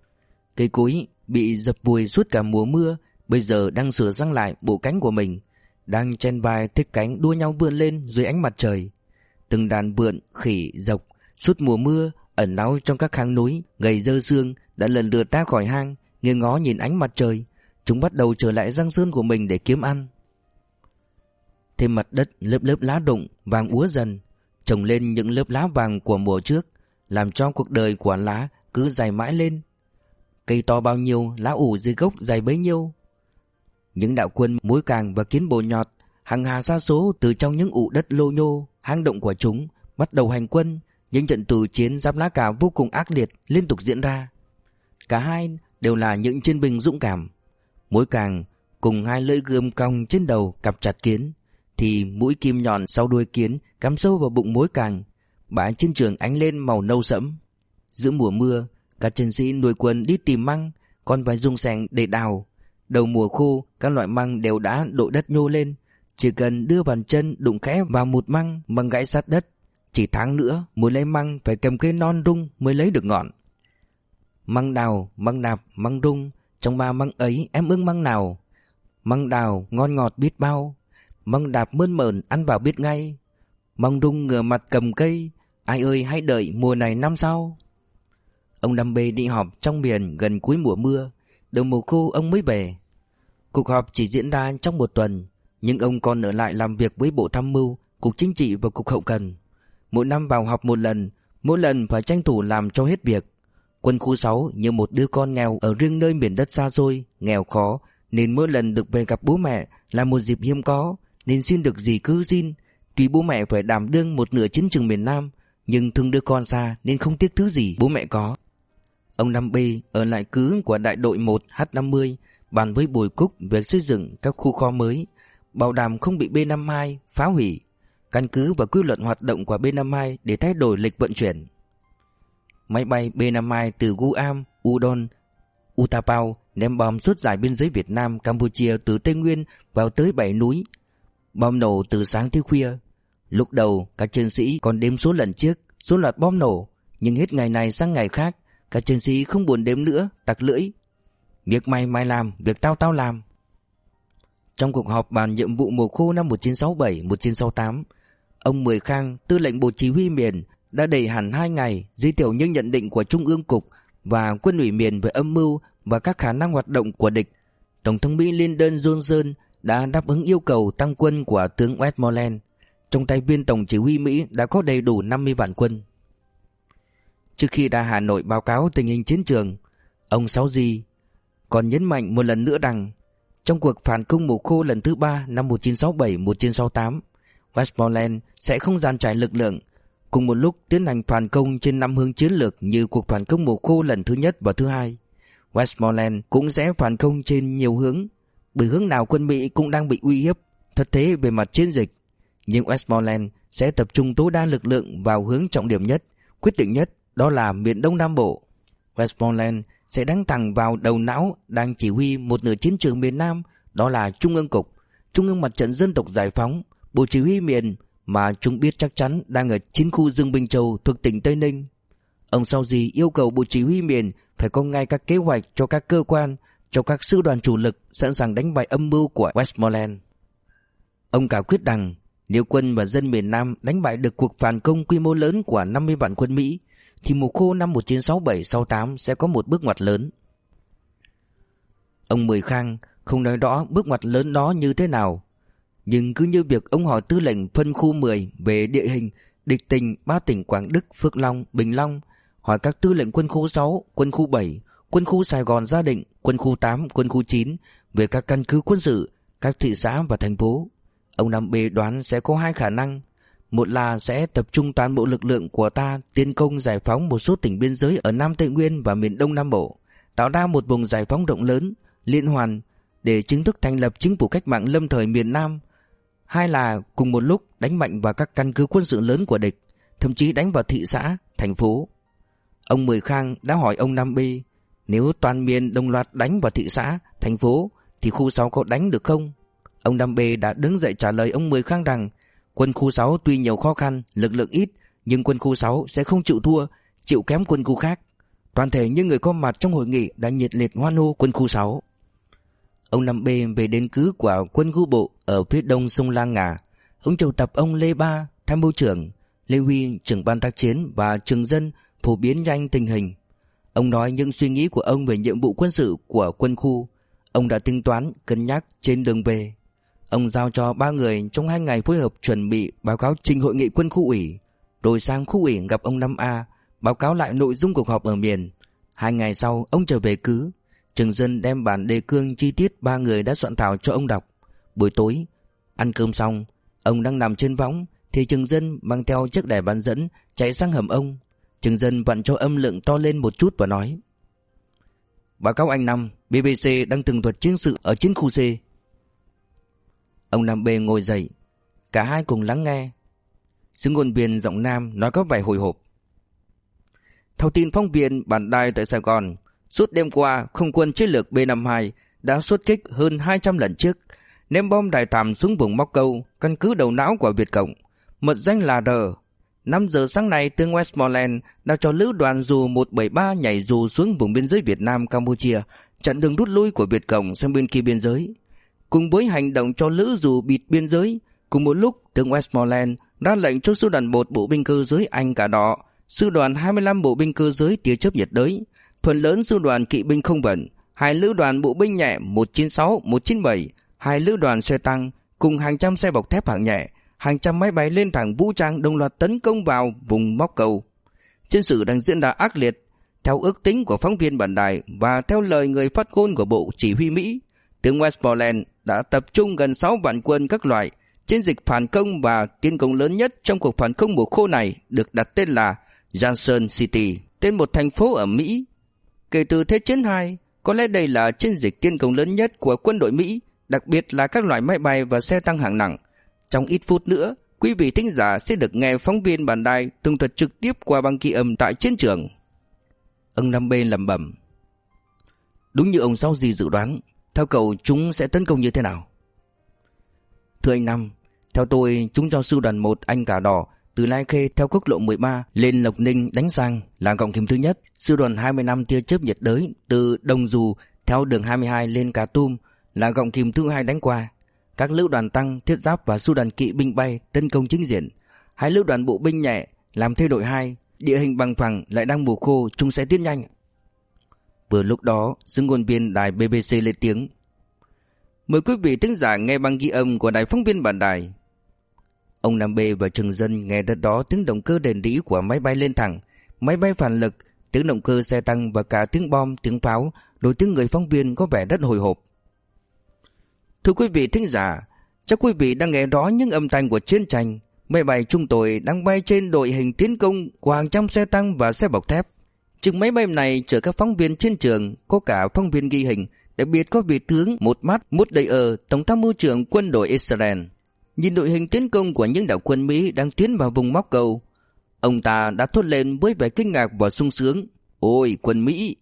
Cây cối bị dập vùi suốt cả mùa mưa, bây giờ đang sửa răng lại bộ cánh của mình, đang chen vai thích cánh đua nhau vươn lên dưới ánh mặt trời. Từng đàn vượn, khỉ, dọc suốt mùa mưa ẩn náu trong các hang núi, gầy dơ xương đã lần lượt ra khỏi hang, nghiêng ngó nhìn ánh mặt trời, Chúng bắt đầu trở lại răng sơn của mình để kiếm ăn. Thêm mặt đất lớp lớp lá đụng vàng úa dần Trồng lên những lớp lá vàng của mùa trước Làm cho cuộc đời của lá cứ dài mãi lên. Cây to bao nhiêu, Lá ủ dưới gốc dày bấy nhiêu? Những đạo quân mối càng và kiến bồ nhọt Hàng hà xa số từ trong những ụ đất lô nhô, Hang động của chúng, Bắt đầu hành quân. Những trận tử chiến giáp lá cà vô cùng ác liệt Liên tục diễn ra. Cả hai đều là những chiến binh dũng cảm. Mối càng cùng hai lưỡi gươm cong trên đầu cặp chặt kiến, Thì mũi kim nhọn sau đuôi kiến cắm sâu vào bụng mối càng Bãi chiến trường ánh lên màu nâu sẫm. Giữa mùa mưa các chiến sĩ nuôi quân đi tìm măng Còn phải dùng sẻng để đào. Đầu mùa khô Các loại măng đều đã đội đất nhô lên. Chỉ cần đưa bàn chân đụng khẽ vào một măng Măng gãy sát đất Chỉ tháng nữa muốn lấy măng Phải cầm cây non rung mới lấy được ngọn. Măng đào, măng nạp, măng rung Trong ba măng ấy em ưng măng nào? Măng đào ngon ngọt biết bao Măng đạp mơn mởn ăn vào biết ngay. Măng rung ngửa mặt cầm cây Ai ơi hãy đợi mùa này năm sau. Ông Nam Bê đi họp trong miền gần cuối mùa mưa. Đầu mùa khô, ông mới về. Cuộc họp chỉ diễn ra trong một tuần, Nhưng ông còn ở lại làm việc với Bộ Tham mưu, Cục Chính trị và Cục Hậu Cần. Mỗi năm vào họp một lần, Mỗi lần phải tranh thủ làm cho hết việc. Quân khu 6 như một đứa con nghèo Ở riêng nơi miền đất xa xôi, Nghèo khó, Nên mỗi lần được về gặp bố mẹ Là một dịp hiếm có, Nên xin được gì cứ xin. Tuy bố mẹ phải đảm đương một nửa chiến trường miền Nam, Nhưng thương đứa con xa Nên không tiếc thứ gì bố mẹ có. Ông Năm B ở lại cứ của đại đội 1H50 bàn với Bùi Cúc việc xây dựng các khu kho mới, bảo đảm không bị B52 phá hủy, căn cứ và quy luật hoạt động của B52 để thay đổi lịch vận chuyển. Máy bay B52 từ Guam, Udon, Utapao ném bom suốt dài biên giới Việt Nam, Campuchia từ Tây Nguyên vào tới bảy núi. Bom nổ từ sáng tới khuya. Lúc đầu các chiến sĩ còn đếm số lần trước, số loạt bom nổ, nhưng hết ngày này sang ngày khác, các chiến sĩ không buồn đếm nữa, tặc lưỡi. Việc mày mày làm, việc tao tao làm. Trong cuộc họp bàn nhiệm vụ mùa khô năm 1967-1968, ông Mười Khang, tư lệnh bộ chỉ huy miền, đã đầy hẳn hai ngày giới thiệu những nhận định của Trung ương Cục và quân ủy miền về âm mưu và các khả năng hoạt động của địch. Tổng thống Mỹ Lyndon Johnson đã đáp ứng yêu cầu tăng quân của tướng Westmoreland. Trong tay viên tổng chỉ huy Mỹ đã có đầy đủ 50 vạn quân. Trước khi ra Hà Nội báo cáo tình hình chiến trường, ông Sáu Di còn nhấn mạnh một lần nữa rằng trong cuộc phản công mùa khô lần thứ ba năm 1967-1968, Westmoreland sẽ không dàn trải lực lượng cùng một lúc tiến hành phản công trên năm hướng chiến lược như cuộc phản công mùa khô lần thứ nhất và thứ hai. Westmoreland cũng sẽ phản công trên nhiều hướng, bởi hướng nào quân Mỹ cũng đang bị uy hiếp, thật thế về mặt chiến dịch. Nhưng Westmoreland sẽ tập trung tối đa lực lượng vào hướng trọng điểm nhất, quyết định nhất đó là miền Đông Nam Bộ. Westmoreland sẽ đánh thẳng vào đầu não đang chỉ huy một nửa chiến trường miền Nam, đó là Trung ương Cục, Trung ương Mặt trận Dân tộc Giải phóng, Bộ Chỉ huy miền mà chúng biết chắc chắn đang ở chiến khu Dương Bình Châu thuộc tỉnh Tây Ninh. Ông sau gì yêu cầu Bộ Chỉ huy miền phải có ngay các kế hoạch cho các cơ quan, cho các sư đoàn chủ lực sẵn sàng đánh bại âm mưu của Westmoreland. Ông cả quyết rằng nếu quân và dân miền Nam đánh bại được cuộc phản công quy mô lớn của 50 vạn quân Mỹ thì mùa khô năm 1967-68 sẽ có một bước ngoặt lớn. Ông Mười Khang không nói rõ bước ngoặt lớn đó như thế nào, nhưng cứ như việc ông hỏi tư lệnh phân khu 10 về địa hình, địch tình ba tỉnh Quảng Đức, Phước Long, Bình Long, hỏi các tư lệnh quân khu 6, quân khu 7, quân khu Sài Gòn Gia Định, quân khu 8, quân khu 9 về các căn cứ quân sự, các thị xã và thành phố. Ông Nam B đoán sẽ có hai khả năng một là sẽ tập trung toàn bộ lực lượng của ta tiến công giải phóng một số tỉnh biên giới ở Nam Tây Nguyên và miền Đông Nam Bộ, tạo ra một vùng giải phóng rộng lớn, liên hoàn để chính thức thành lập chính phủ cách mạng lâm thời miền Nam. Hai là cùng một lúc đánh mạnh vào các căn cứ quân sự lớn của địch, thậm chí đánh vào thị xã, thành phố. Ông Mười Khang đã hỏi ông Nam Bi, nếu toàn miền đồng loạt đánh vào thị xã, thành phố thì khu 6 có đánh được không? Ông Nam Bê đã đứng dậy trả lời ông Mười Khang rằng Quân khu 6 tuy nhiều khó khăn, lực lượng ít, nhưng quân khu 6 sẽ không chịu thua, chịu kém quân khu khác. Toàn thể những người có mặt trong hội nghị đã nhiệt liệt hoan hô quân khu 6. Ông Năm B về đến cứ của quân khu bộ ở phía đông sông Lang Ngà. Ông triệu tập ông Lê Ba, tham mưu trưởng, Lê Huy, trưởng ban tác chiến và trường dân phổ biến nhanh tình hình. Ông nói những suy nghĩ của ông về nhiệm vụ quân sự của quân khu. Ông đã tính toán, cân nhắc trên đường về. Ông giao cho ba người trong hai ngày phối hợp chuẩn bị báo cáo trình hội nghị quân khu ủy, rồi sang khu ủy gặp ông Năm A, báo cáo lại nội dung cuộc họp ở miền. Hai ngày sau ông trở về cứ. Trường dân đem bản đề cương chi tiết ba người đã soạn thảo cho ông đọc. Buổi tối Ăn cơm xong Ông đang nằm trên võng Thì trường dân mang theo chiếc đèn bán dẫn Chạy sang hầm ông. Trường dân vặn cho âm lượng to lên một chút và nói Báo cáo anh Năm BBC đang tường thuật chiến sự ở chiến khu C. Ông Nam B ngồi dậy. Cả hai cùng lắng nghe. Sứ ngôn viên giọng Nam nói có vẻ hồi hộp. Theo tin phóng viên bản đài tại Sài Gòn, Suốt đêm qua không quân chiến lược B-52 đã xuất kích hơn 200 lần trước, Ném bom đại tàm xuống vùng Móc Câu, Căn cứ đầu não của Việt Cộng. Mật danh là R. 5 giờ sáng nay, tướng Westmoreland đã cho lữ đoàn dù 173 nhảy dù xuống vùng biên giới Việt Nam Campuchia, chặn đường rút lui của Việt Cộng sang bên kia biên giới. Cùng với hành động cho lữ dù bịt biên giới Cùng một lúc tướng Westmoreland ra lệnh cho sư đoàn một bộ binh cơ giới Anh cả đỏ sư đoàn 25 bộ binh cơ giới tia chớp nhiệt đới phần lớn sư đoàn kỵ binh không vận hai lữ đoàn bộ binh nhẹ 196, 197 hai lữ đoàn xe tăng cùng hàng trăm xe bọc thép hạng nhẹ, hàng trăm máy bay lên thẳng vũ trang đồng loạt tấn công vào vùng móc cầu. Chiến sự đang diễn ra ác liệt, theo ước tính của phóng viên bản đài và theo lời người phát ngôn của Bộ Chỉ huy Mỹ, tướng Westmoreland đã tập trung gần 6 vạn quân các loại. Chiến dịch phản công và tiến công lớn nhất trong cuộc phản công mùa khô này được đặt tên là Johnson City, tên một thành phố ở Mỹ. Kể từ Thế chiến 2, có lẽ đây là chiến dịch tiến công lớn nhất của quân đội Mỹ đặc biệt là các loại máy bay và xe tăng hạng nặng. Trong ít phút nữa, quý vị thính giả sẽ được nghe phóng viên bản đài tường thuật trực tiếp qua băng ghi âm tại chiến trường. Ông Năm B lẩm bẩm. Đúng như ông Sáu gì dự đoán, theo cậu chúng sẽ tấn công như thế nào? Thưa anh Năm, theo tôi chúng cho sư đoàn 1 anh cả đỏ từ Lai Khê theo quốc lộ 13 lên Lộc Ninh đánh sang là gọng kiếm thứ nhất. Sư đoàn 25 tia chớp nhiệt đới từ Đồng Dù theo đường 22 lên Cà Tum là gọng kiếm thứ hai đánh qua. Các lữ đoàn tăng, thiết giáp và sư đoàn kỵ binh bay tấn công chính diện. Hai lữ đoàn bộ binh nhẹ làm thay đổi hai, địa hình bằng phẳng lại đang mùa khô, chúng sẽ tiến nhanh. Vừa lúc đó, xứng ngôn viên đài BBC lên tiếng. Mời quý vị thính giả nghe băng ghi âm của đài phóng viên bản đài. Ông Nam B và Trường Dân nghe đất đó tiếng động cơ đền đĩ của máy bay lên thẳng, máy bay phản lực, tiếng động cơ xe tăng và cả tiếng bom, tiếng pháo, đối tiếng người phóng viên có vẻ rất hồi hộp. Thưa quý vị thính giả, chắc quý vị đang nghe rõ những âm thanh của chiến tranh. Máy bay chúng tôi đang bay trên đội hình tiến công của hàng trăm xe tăng và xe bọc thép. Chừng máy bay này chở các phóng viên trên trường, có cả phóng viên ghi hình, đặc biệt có vị tướng một mắt mút đầy ở tổng tham mưu trưởng quân đội Israel. Nhìn đội hình tiến công của những đạo quân Mỹ đang tiến vào vùng móc cầu, ông ta đã thốt lên với vẻ kinh ngạc và sung sướng. Ôi quân Mỹ,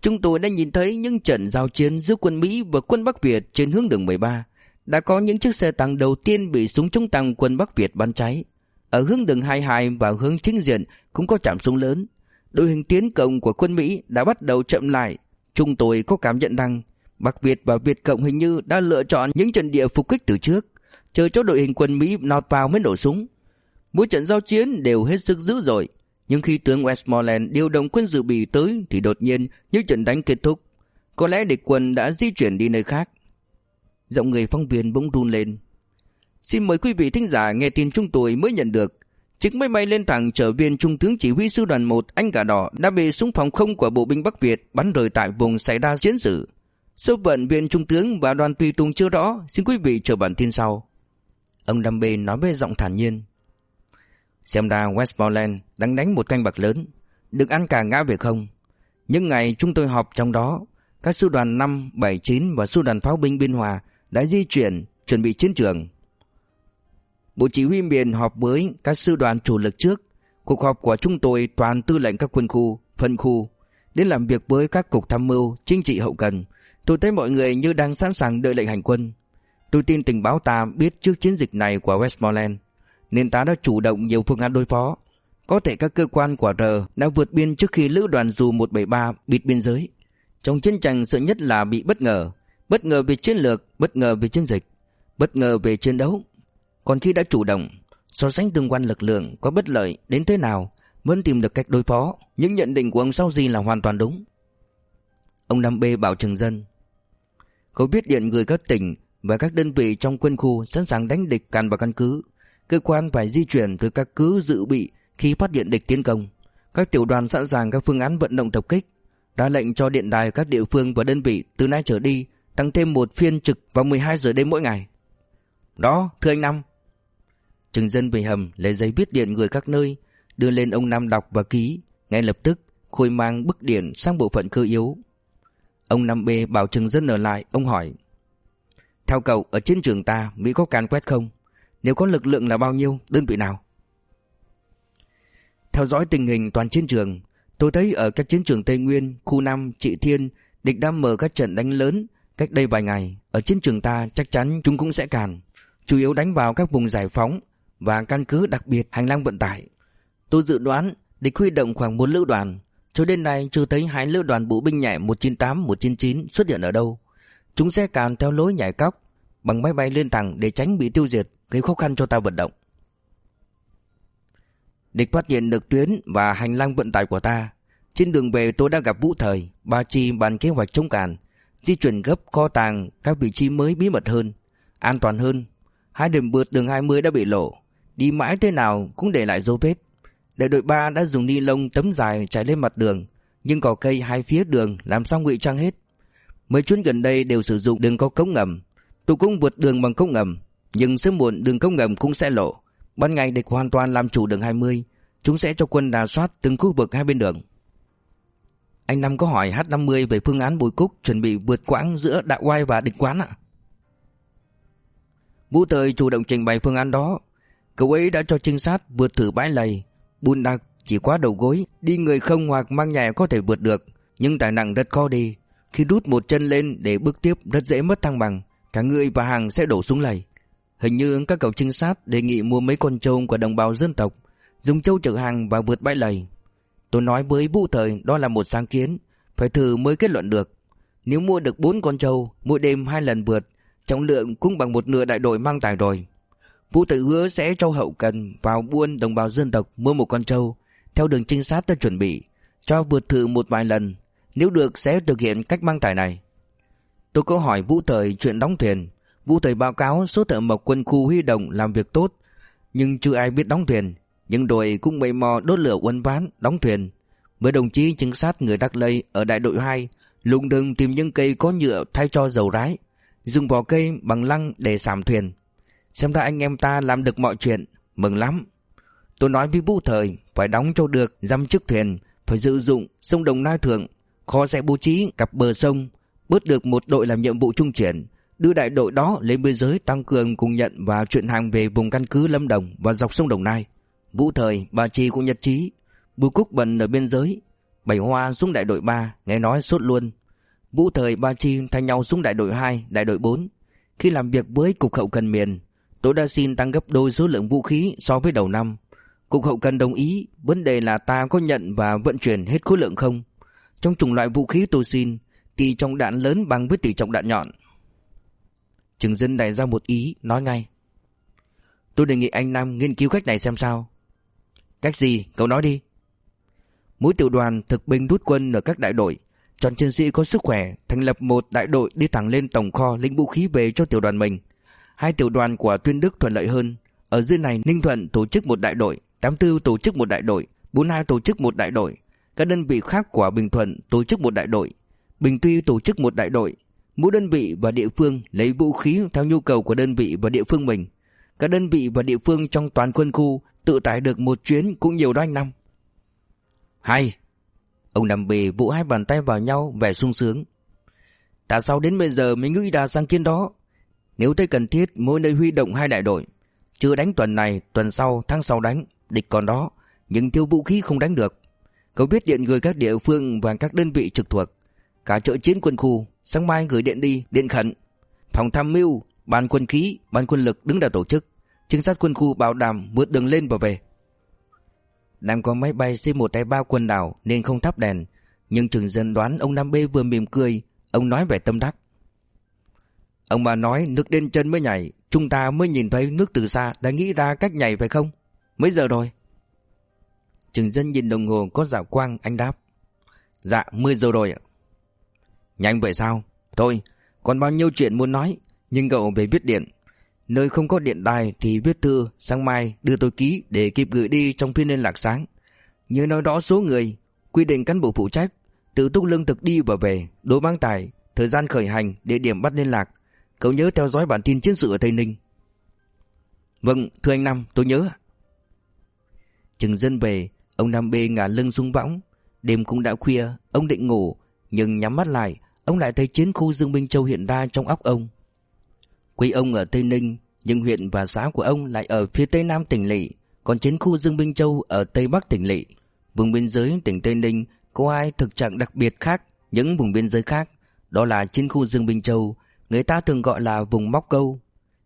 Chúng tôi đã nhìn thấy những trận giao chiến giữa quân Mỹ và quân Bắc Việt trên hướng đường 13. Đã có những chiếc xe tăng đầu tiên bị súng chống tăng quân Bắc Việt bắn cháy. Ở hướng đường 22 và hướng chính diện cũng có chạm súng lớn. Đội hình tiến công của quân Mỹ đã bắt đầu chậm lại. Chúng tôi có cảm nhận rằng Bắc Việt và Việt Cộng hình như đã lựa chọn những trận địa phục kích từ trước, chờ cho đội hình quân Mỹ nọt vào mới nổ súng. Mỗi trận giao chiến đều hết sức dữ dội, nhưng khi tướng Westmoreland điều động quân dự bị tới thì đột nhiên những trận đánh kết thúc. Có lẽ địch quân đã di chuyển đi nơi khác. Giọng người phóng viên bỗng run lên. Xin mời quý vị thính giả nghe tin chúng tôi mới nhận được. Chiếc máy bay lên thẳng trở viên trung tướng chỉ huy sư đoàn 1 Anh Cả Đỏ đã bị súng phòng không của bộ binh Bắc Việt bắn rơi tại vùng xảy ra chiến sự. Số phận viên trung tướng và đoàn tùy tùng chưa rõ, xin quý vị chờ bản tin sau. Ông Đam Bê nói với giọng thản nhiên. Xem ra Westmoreland đang đánh một canh bạc lớn Được ăn cả ngã về không Những ngày chúng tôi họp trong đó Các sư đoàn 5, 7, 9 và sư đoàn pháo binh Biên Hòa Đã di chuyển chuẩn bị chiến trường Bộ chỉ huy miền họp với các sư đoàn chủ lực trước Cuộc họp của chúng tôi toàn tư lệnh các quân khu, phân khu Đến làm việc với các cục tham mưu, chính trị hậu cần Tôi thấy mọi người như đang sẵn sàng đợi lệnh hành quân Tôi tin tình báo ta biết trước chiến dịch này của Westmoreland nên ta đã chủ động nhiều phương án đối phó. Có thể các cơ quan của R đã vượt biên trước khi lữ đoàn dù 173 bịt biên giới. Trong chiến tranh sợ nhất là bị bất ngờ, bất ngờ về chiến lược, bất ngờ về chiến dịch, bất ngờ về chiến đấu. Còn khi đã chủ động, so sánh tương quan lực lượng có bất lợi đến thế nào, vẫn tìm được cách đối phó, những nhận định của ông sau gì là hoàn toàn đúng. Ông Nam B bảo Trường Dân Có biết điện người các tỉnh và các đơn vị trong quân khu sẵn sàng đánh địch càn vào căn cứ cơ quan phải di chuyển từ các cứ dự bị khi phát hiện địch tiến công. Các tiểu đoàn sẵn sàng các phương án vận động tập kích. đã lệnh cho điện đài các địa phương và đơn vị từ nay trở đi tăng thêm một phiên trực vào 12 giờ đêm mỗi ngày. Đó, thưa anh Năm. Trừng dân về hầm lấy giấy viết điện gửi các nơi, đưa lên ông Năm đọc và ký. Ngay lập tức, Khôi mang bức điện sang bộ phận cơ yếu. Ông Năm B bảo Trừng dân ở lại, ông hỏi. Theo cậu, ở chiến trường ta, Mỹ có can quét không? Nếu có lực lượng là bao nhiêu, đơn vị nào? Theo dõi tình hình toàn chiến trường, tôi thấy ở các chiến trường Tây Nguyên, khu Nam, Trị Thiên, địch đang mở các trận đánh lớn. Cách đây vài ngày, ở chiến trường ta chắc chắn chúng cũng sẽ càn. Chủ yếu đánh vào các vùng giải phóng và căn cứ đặc biệt hành lang vận tải. Tôi dự đoán địch huy động khoảng 4 lữ đoàn. Cho đến nay chưa thấy hai lữ đoàn bộ binh nhảy 198, 199 xuất hiện ở đâu. Chúng sẽ càn theo lối nhảy cóc bằng máy bay lên tầng để tránh bị tiêu diệt, gây khó khăn cho ta vận động. Địch phát hiện được tuyến và hành lang vận tải của ta. Trên đường về tôi đã gặp Vũ Thời, Ba Chi bàn kế hoạch chống cản, di chuyển gấp kho tàng các vị trí mới bí mật hơn, an toàn hơn. Hai điểm vượt đường 20 đã bị lộ, đi mãi thế nào cũng để lại dấu vết. Đại đội 3 đã dùng ni lông tấm dài trải lên mặt đường, nhưng cỏ cây hai phía đường làm sao ngụy trang hết. Mấy chuyến gần đây đều sử dụng đường có cống ngầm, Tụ cũng vượt đường bằng cống ngầm, nhưng sớm muộn đường cống ngầm cũng sẽ lộ. Ban ngày địch hoàn toàn làm chủ đường 20, chúng sẽ cho quân đà soát từng khu vực hai bên đường. Anh Năm có hỏi H50 về phương án bồi Cúc chuẩn bị vượt quãng giữa Đạo Oai và địch quán ạ. Vũ Thời chủ động trình bày phương án đó. Cậu ấy đã cho trinh sát vượt thử bãi lầy. Bùn đặc chỉ quá đầu gối, đi người không hoặc mang nhẹ có thể vượt được, nhưng tài nặng rất khó đi. Khi rút một chân lên để bước tiếp rất dễ mất thăng bằng, cả người và hàng sẽ đổ xuống lầy. Hình như các cậu trinh sát đề nghị mua mấy con trâu của đồng bào dân tộc, dùng trâu chở hàng và vượt bãi lầy. Tôi nói với Vũ Thời đó là một sáng kiến, phải thử mới kết luận được. Nếu mua được 4 con trâu, mỗi đêm hai lần vượt, trọng lượng cũng bằng một nửa đại đội mang tải rồi. Vũ Thời hứa sẽ cho hậu cần vào buôn đồng bào dân tộc mua một con trâu, theo đường trinh sát đã chuẩn bị, cho vượt thử một vài lần, nếu được sẽ thực hiện cách mang tải này. Tôi có hỏi Vũ Thời chuyện đóng thuyền, Vũ Thời báo cáo số thợ mộc quân khu huy động làm việc tốt, nhưng chưa ai biết đóng thuyền, nhưng đội cũng mây mò đốt lửa uốn ván, đóng thuyền. Với đồng chí trinh sát người Đắc Lây ở đại đội 2, lùng đường tìm những cây có nhựa thay cho dầu rái, dùng vỏ cây bằng lăng để sảm thuyền. Xem ra anh em ta làm được mọi chuyện, mừng lắm. Tôi nói với Vũ Thời phải đóng cho được dăm chiếc thuyền, phải dự dụng sông Đồng Nai Thượng, khó sẽ bố trí cặp bờ sông, bớt được một đội làm nhiệm vụ trung chuyển, đưa đại đội đó lên biên giới tăng cường cùng nhận và chuyển hàng về vùng căn cứ Lâm Đồng và dọc sông Đồng Nai. Vũ Thời, Bà Chi cũng nhất trí. Bùi Cúc bần ở biên giới, Bảy Hoa xuống đại đội 3, nghe nói sốt luôn. Vũ Thời, Ba Chi thay nhau xuống đại đội 2, đại đội 4. Khi làm việc với Cục Hậu Cần Miền, tôi đã xin tăng gấp đôi số lượng vũ khí so với đầu năm. Cục Hậu Cần đồng ý, vấn đề là ta có nhận và vận chuyển hết khối lượng không? Trong chủng loại vũ khí tôi xin, tỷ trọng đạn lớn bằng với tỷ trọng đạn nhọn. Trường dân đại ra một ý, nói ngay. Tôi đề nghị anh Nam nghiên cứu cách này xem sao. Cách gì? Cậu nói đi. Mỗi tiểu đoàn thực binh rút quân ở các đại đội, chọn chiến sĩ có sức khỏe, thành lập một đại đội đi thẳng lên tổng kho lĩnh vũ khí về cho tiểu đoàn mình. Hai tiểu đoàn của Tuyên Đức thuận lợi hơn. Ở dưới này Ninh Thuận tổ chức một đại đội, 84 tổ chức một đại đội, 42 tổ chức một đại đội. Các đơn vị khác của Bình Thuận tổ chức một đại đội, Bình Tuy tổ chức một đại đội. Mỗi đơn vị và địa phương lấy vũ khí theo nhu cầu của đơn vị và địa phương mình. Các đơn vị và địa phương trong toàn quân khu tự tải được một chuyến cũng nhiều đó anh Năm. Hay! Ông nằm bề vỗ hai bàn tay vào nhau vẻ sung sướng. Tại sao đến bây giờ mới nghĩ đà sang kiến đó? Nếu thấy cần thiết mỗi nơi huy động hai đại đội. Chưa đánh tuần này, tuần sau, tháng sau đánh. Địch còn đó, nhưng thiếu vũ khí không đánh được. Cậu biết điện gửi các địa phương và các đơn vị trực thuộc. Cả trợ chiến quân khu, sáng mai gửi điện đi, điện khẩn. Phòng tham mưu, ban quân khí, ban quân lực đứng ra tổ chức. Trinh sát quân khu bảo đảm vượt đường lên và về. Đang có máy bay C-123 quân đảo nên không thắp đèn, nhưng trường dân đoán ông Nam B vừa mỉm cười, ông nói về tâm đắc. Ông bà nói nước đến chân mới nhảy, chúng ta mới nhìn thấy nước từ xa đã nghĩ ra cách nhảy phải không? Mấy giờ rồi? Trường dân nhìn đồng hồ có dạo quang, anh đáp. Dạ, 10 giờ rồi ạ. Nhanh vậy sao? Thôi, còn bao nhiêu chuyện muốn nói, nhưng cậu về viết điện. Nơi không có điện đài thì viết thư sáng mai đưa tôi ký để kịp gửi đi trong phiên liên lạc sáng. Nhớ nói rõ số người, quy định cán bộ phụ trách, Tự túc lương thực đi và về đối bán tài Thời gian khởi hành Địa điểm bắt liên lạc Cậu nhớ theo dõi bản tin chiến sự ở Tây Ninh. Vâng thưa anh Năm tôi nhớ Chừng dân về, Ông Nam Bê ngả lưng rung võng. Đêm cũng đã khuya, Ông định ngủ, Nhưng nhắm mắt lại, Ông lại thấy chiến khu Dương Minh Châu hiện ra trong óc ông. Quê ông ở Tây Ninh, Nhưng huyện và xã của ông lại ở phía tây nam tỉnh lỵ, Còn chiến khu Dương Minh Châu ở tây bắc tỉnh lỵ. Vùng biên giới tỉnh Tây Ninh Có ai thực trạng đặc biệt khác, Những vùng biên giới khác, Đó là chiến khu Dương Minh Châu Người ta thường gọi là vùng móc câu.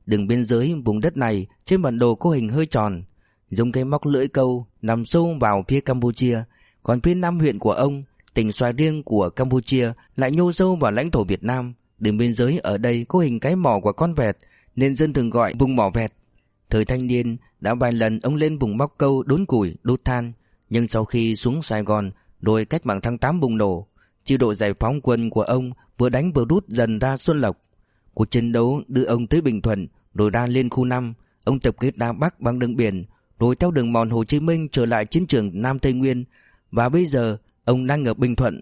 Đường biên giới vùng đất này Trên bản đồ có hình hơi tròn. Dùng cây móc lưỡi câu Nằm sâu vào phía Campuchia. Còn phía nam huyện của ông Tỉnh Xoài Riêng của Campuchia Lại nhô sâu vào lãnh thổ Việt Nam. Đường biên giới ở đây có hình cái mỏ của con vẹt Nên dân thường gọi vùng mỏ vẹt. Thời thanh niên đã vài lần ông lên vùng móc câu đốn củi, đốt than. Nhưng sau khi xuống Sài Gòn Rồi cách mạng tháng 8 bùng nổ. Chi đội giải phóng quân của ông vừa đánh vừa rút dần ra Xuân Lộc. Cuộc chiến đấu đưa ông tới Bình Thuận Rồi ra lên khu 5 Ông tập kết Đa Bắc bằng đường biển Rồi theo đường mòn Hồ Chí Minh trở lại chiến trường Nam Tây Nguyên. Và bây giờ ông đang ở Bình Thuận.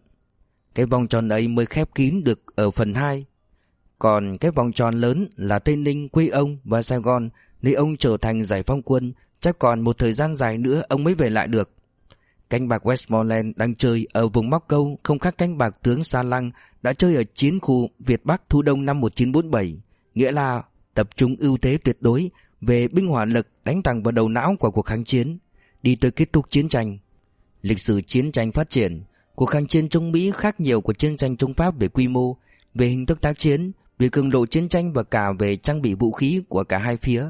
Cái vòng tròn ấy mới khép kín được ở phần 2 Còn cái vòng tròn lớn là Tây Ninh, quê ông và Sài Gòn Nơi ông trở thành giải phóng quân. Chắc còn một thời gian dài nữa ông mới về lại được. Canh bạc Westmoreland đang chơi ở vùng móc câu không khác canh bạc tướng Sa Lăng đã chơi ở chiến khu Việt Bắc thu đông năm 1947, nghĩa là tập trung ưu thế tuyệt đối về binh hỏa lực đánh thẳng vào đầu não của cuộc kháng chiến, đi tới kết thúc chiến tranh. Lịch sử chiến tranh phát triển, cuộc kháng chiến chống Mỹ khác nhiều của chiến tranh chống Pháp về quy mô, về hình thức tác chiến, về cường độ chiến tranh và cả về trang bị vũ khí của cả hai phía.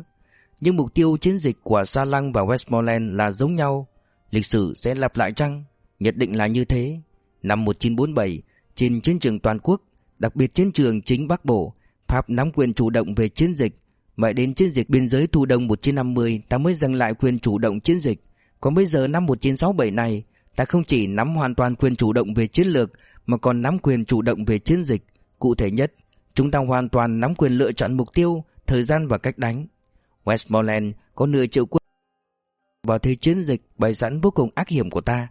Nhưng mục tiêu chiến dịch của Sa Lăng và Westmoreland là giống nhau, Lịch sử sẽ lặp lại chăng? Nhất định là như thế. Năm 1947, trên chiến trường toàn quốc, đặc biệt chiến trường chính Bắc Bộ, Pháp nắm quyền chủ động về chiến dịch. Vậy đến chiến dịch biên giới thu đông 1950, ta mới giành lại quyền chủ động chiến dịch. Còn bây giờ năm 1967 này, ta không chỉ nắm hoàn toàn quyền chủ động về chiến lược, mà còn nắm quyền chủ động về chiến dịch. Cụ thể nhất, chúng ta hoàn toàn nắm quyền lựa chọn mục tiêu, thời gian và cách đánh. Westmoreland có nửa triệu quân vào thế chiến dịch bày sẵn vô cùng ác hiểm của ta.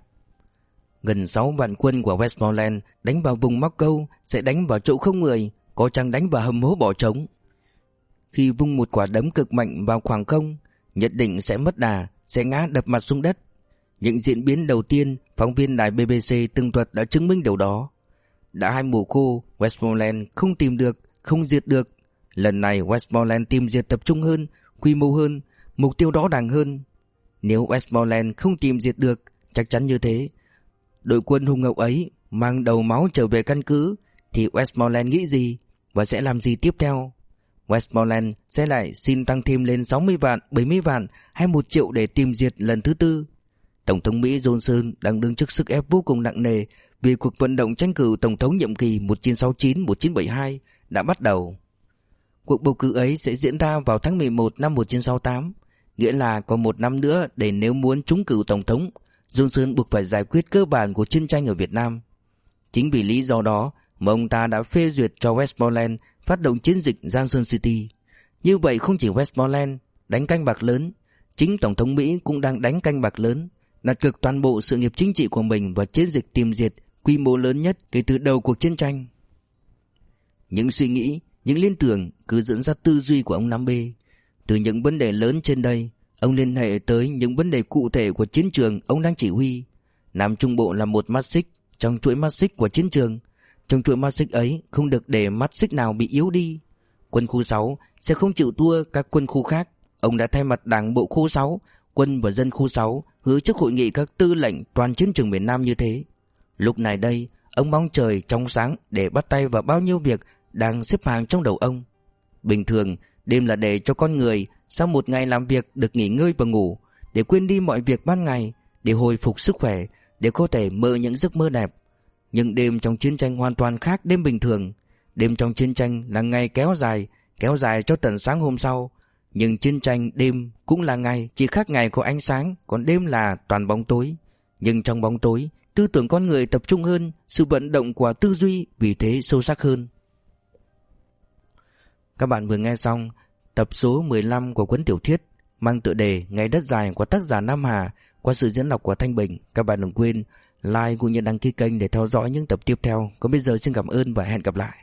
Gần 6 vạn quân của Westmoreland đánh vào vùng móc câu sẽ đánh vào chỗ không người, có chăng đánh vào hầm hố bỏ trống. Khi vung một quả đấm cực mạnh vào khoảng không, nhất định sẽ mất đà, sẽ ngã đập mặt xuống đất. Những diễn biến đầu tiên, phóng viên đài BBC từng thuật đã chứng minh điều đó. Đã hai mùa khô, Westmoreland không tìm được, không diệt được. Lần này Westmoreland tìm diệt tập trung hơn, quy mô hơn, mục tiêu rõ ràng hơn. Nếu Westmoreland không tìm diệt được, chắc chắn như thế. Đội quân hung ngậu ấy mang đầu máu trở về căn cứ, thì Westmoreland nghĩ gì và sẽ làm gì tiếp theo? Westmoreland sẽ lại xin tăng thêm lên 60 vạn, 70 vạn hay 1 triệu để tìm diệt lần thứ tư. Tổng thống Mỹ Johnson đang đứng trước sức ép vô cùng nặng nề vì cuộc vận động tranh cử tổng thống nhiệm kỳ 1969-1972 đã bắt đầu. Cuộc bầu cử ấy sẽ diễn ra vào tháng 11 năm 1968 Nghĩa là còn một năm nữa để nếu muốn trúng cử tổng thống, Johnson buộc phải giải quyết cơ bản của chiến tranh ở Việt Nam. Chính vì lý do đó mà ông ta đã phê duyệt cho Westmoreland phát động chiến dịch Johnson City. Như vậy không chỉ Westmoreland đánh canh bạc lớn, chính Tổng thống Mỹ cũng đang đánh canh bạc lớn, đặt cực toàn bộ sự nghiệp chính trị của mình vào chiến dịch tìm diệt quy mô lớn nhất kể từ đầu cuộc chiến tranh. Những suy nghĩ, những liên tưởng cứ dẫn dắt tư duy của ông Nam B. Từ những vấn đề lớn trên đây, ông liên hệ tới những vấn đề cụ thể của chiến trường ông đang chỉ huy. Nam Trung Bộ là một mắt xích trong chuỗi mắt xích của chiến trường. Trong chuỗi mắt xích ấy không được để mắt xích nào bị yếu đi. Quân khu 6 sẽ không chịu thua các quân khu khác. Ông đã thay mặt đảng bộ khu 6, quân và dân khu 6 hứa trước hội nghị các tư lệnh toàn chiến trường miền Nam như thế. Lúc này đây, ông mong trời trong sáng để bắt tay vào bao nhiêu việc đang xếp hàng trong đầu ông. Bình thường, Đêm là để cho con người sau một ngày làm việc được nghỉ ngơi và ngủ, để quên đi mọi việc ban ngày, để hồi phục sức khỏe, để có thể mơ những giấc mơ đẹp. Nhưng đêm trong chiến tranh hoàn toàn khác đêm bình thường. Đêm trong chiến tranh là ngày kéo dài, kéo dài cho tận sáng hôm sau. Nhưng chiến tranh đêm cũng là ngày, chỉ khác ngày có ánh sáng, còn đêm là toàn bóng tối. Nhưng trong bóng tối, tư tưởng con người tập trung hơn, sự vận động của tư duy vì thế sâu sắc hơn. Các bạn vừa nghe xong tập số 15 của cuốn tiểu thuyết mang tựa đề Ngày đất dài của tác giả Nam Hà qua sự diễn đọc của Thanh Bình. Các bạn đừng quên like cũng như đăng ký kênh để theo dõi những tập tiếp theo. Còn bây giờ xin cảm ơn và hẹn gặp lại.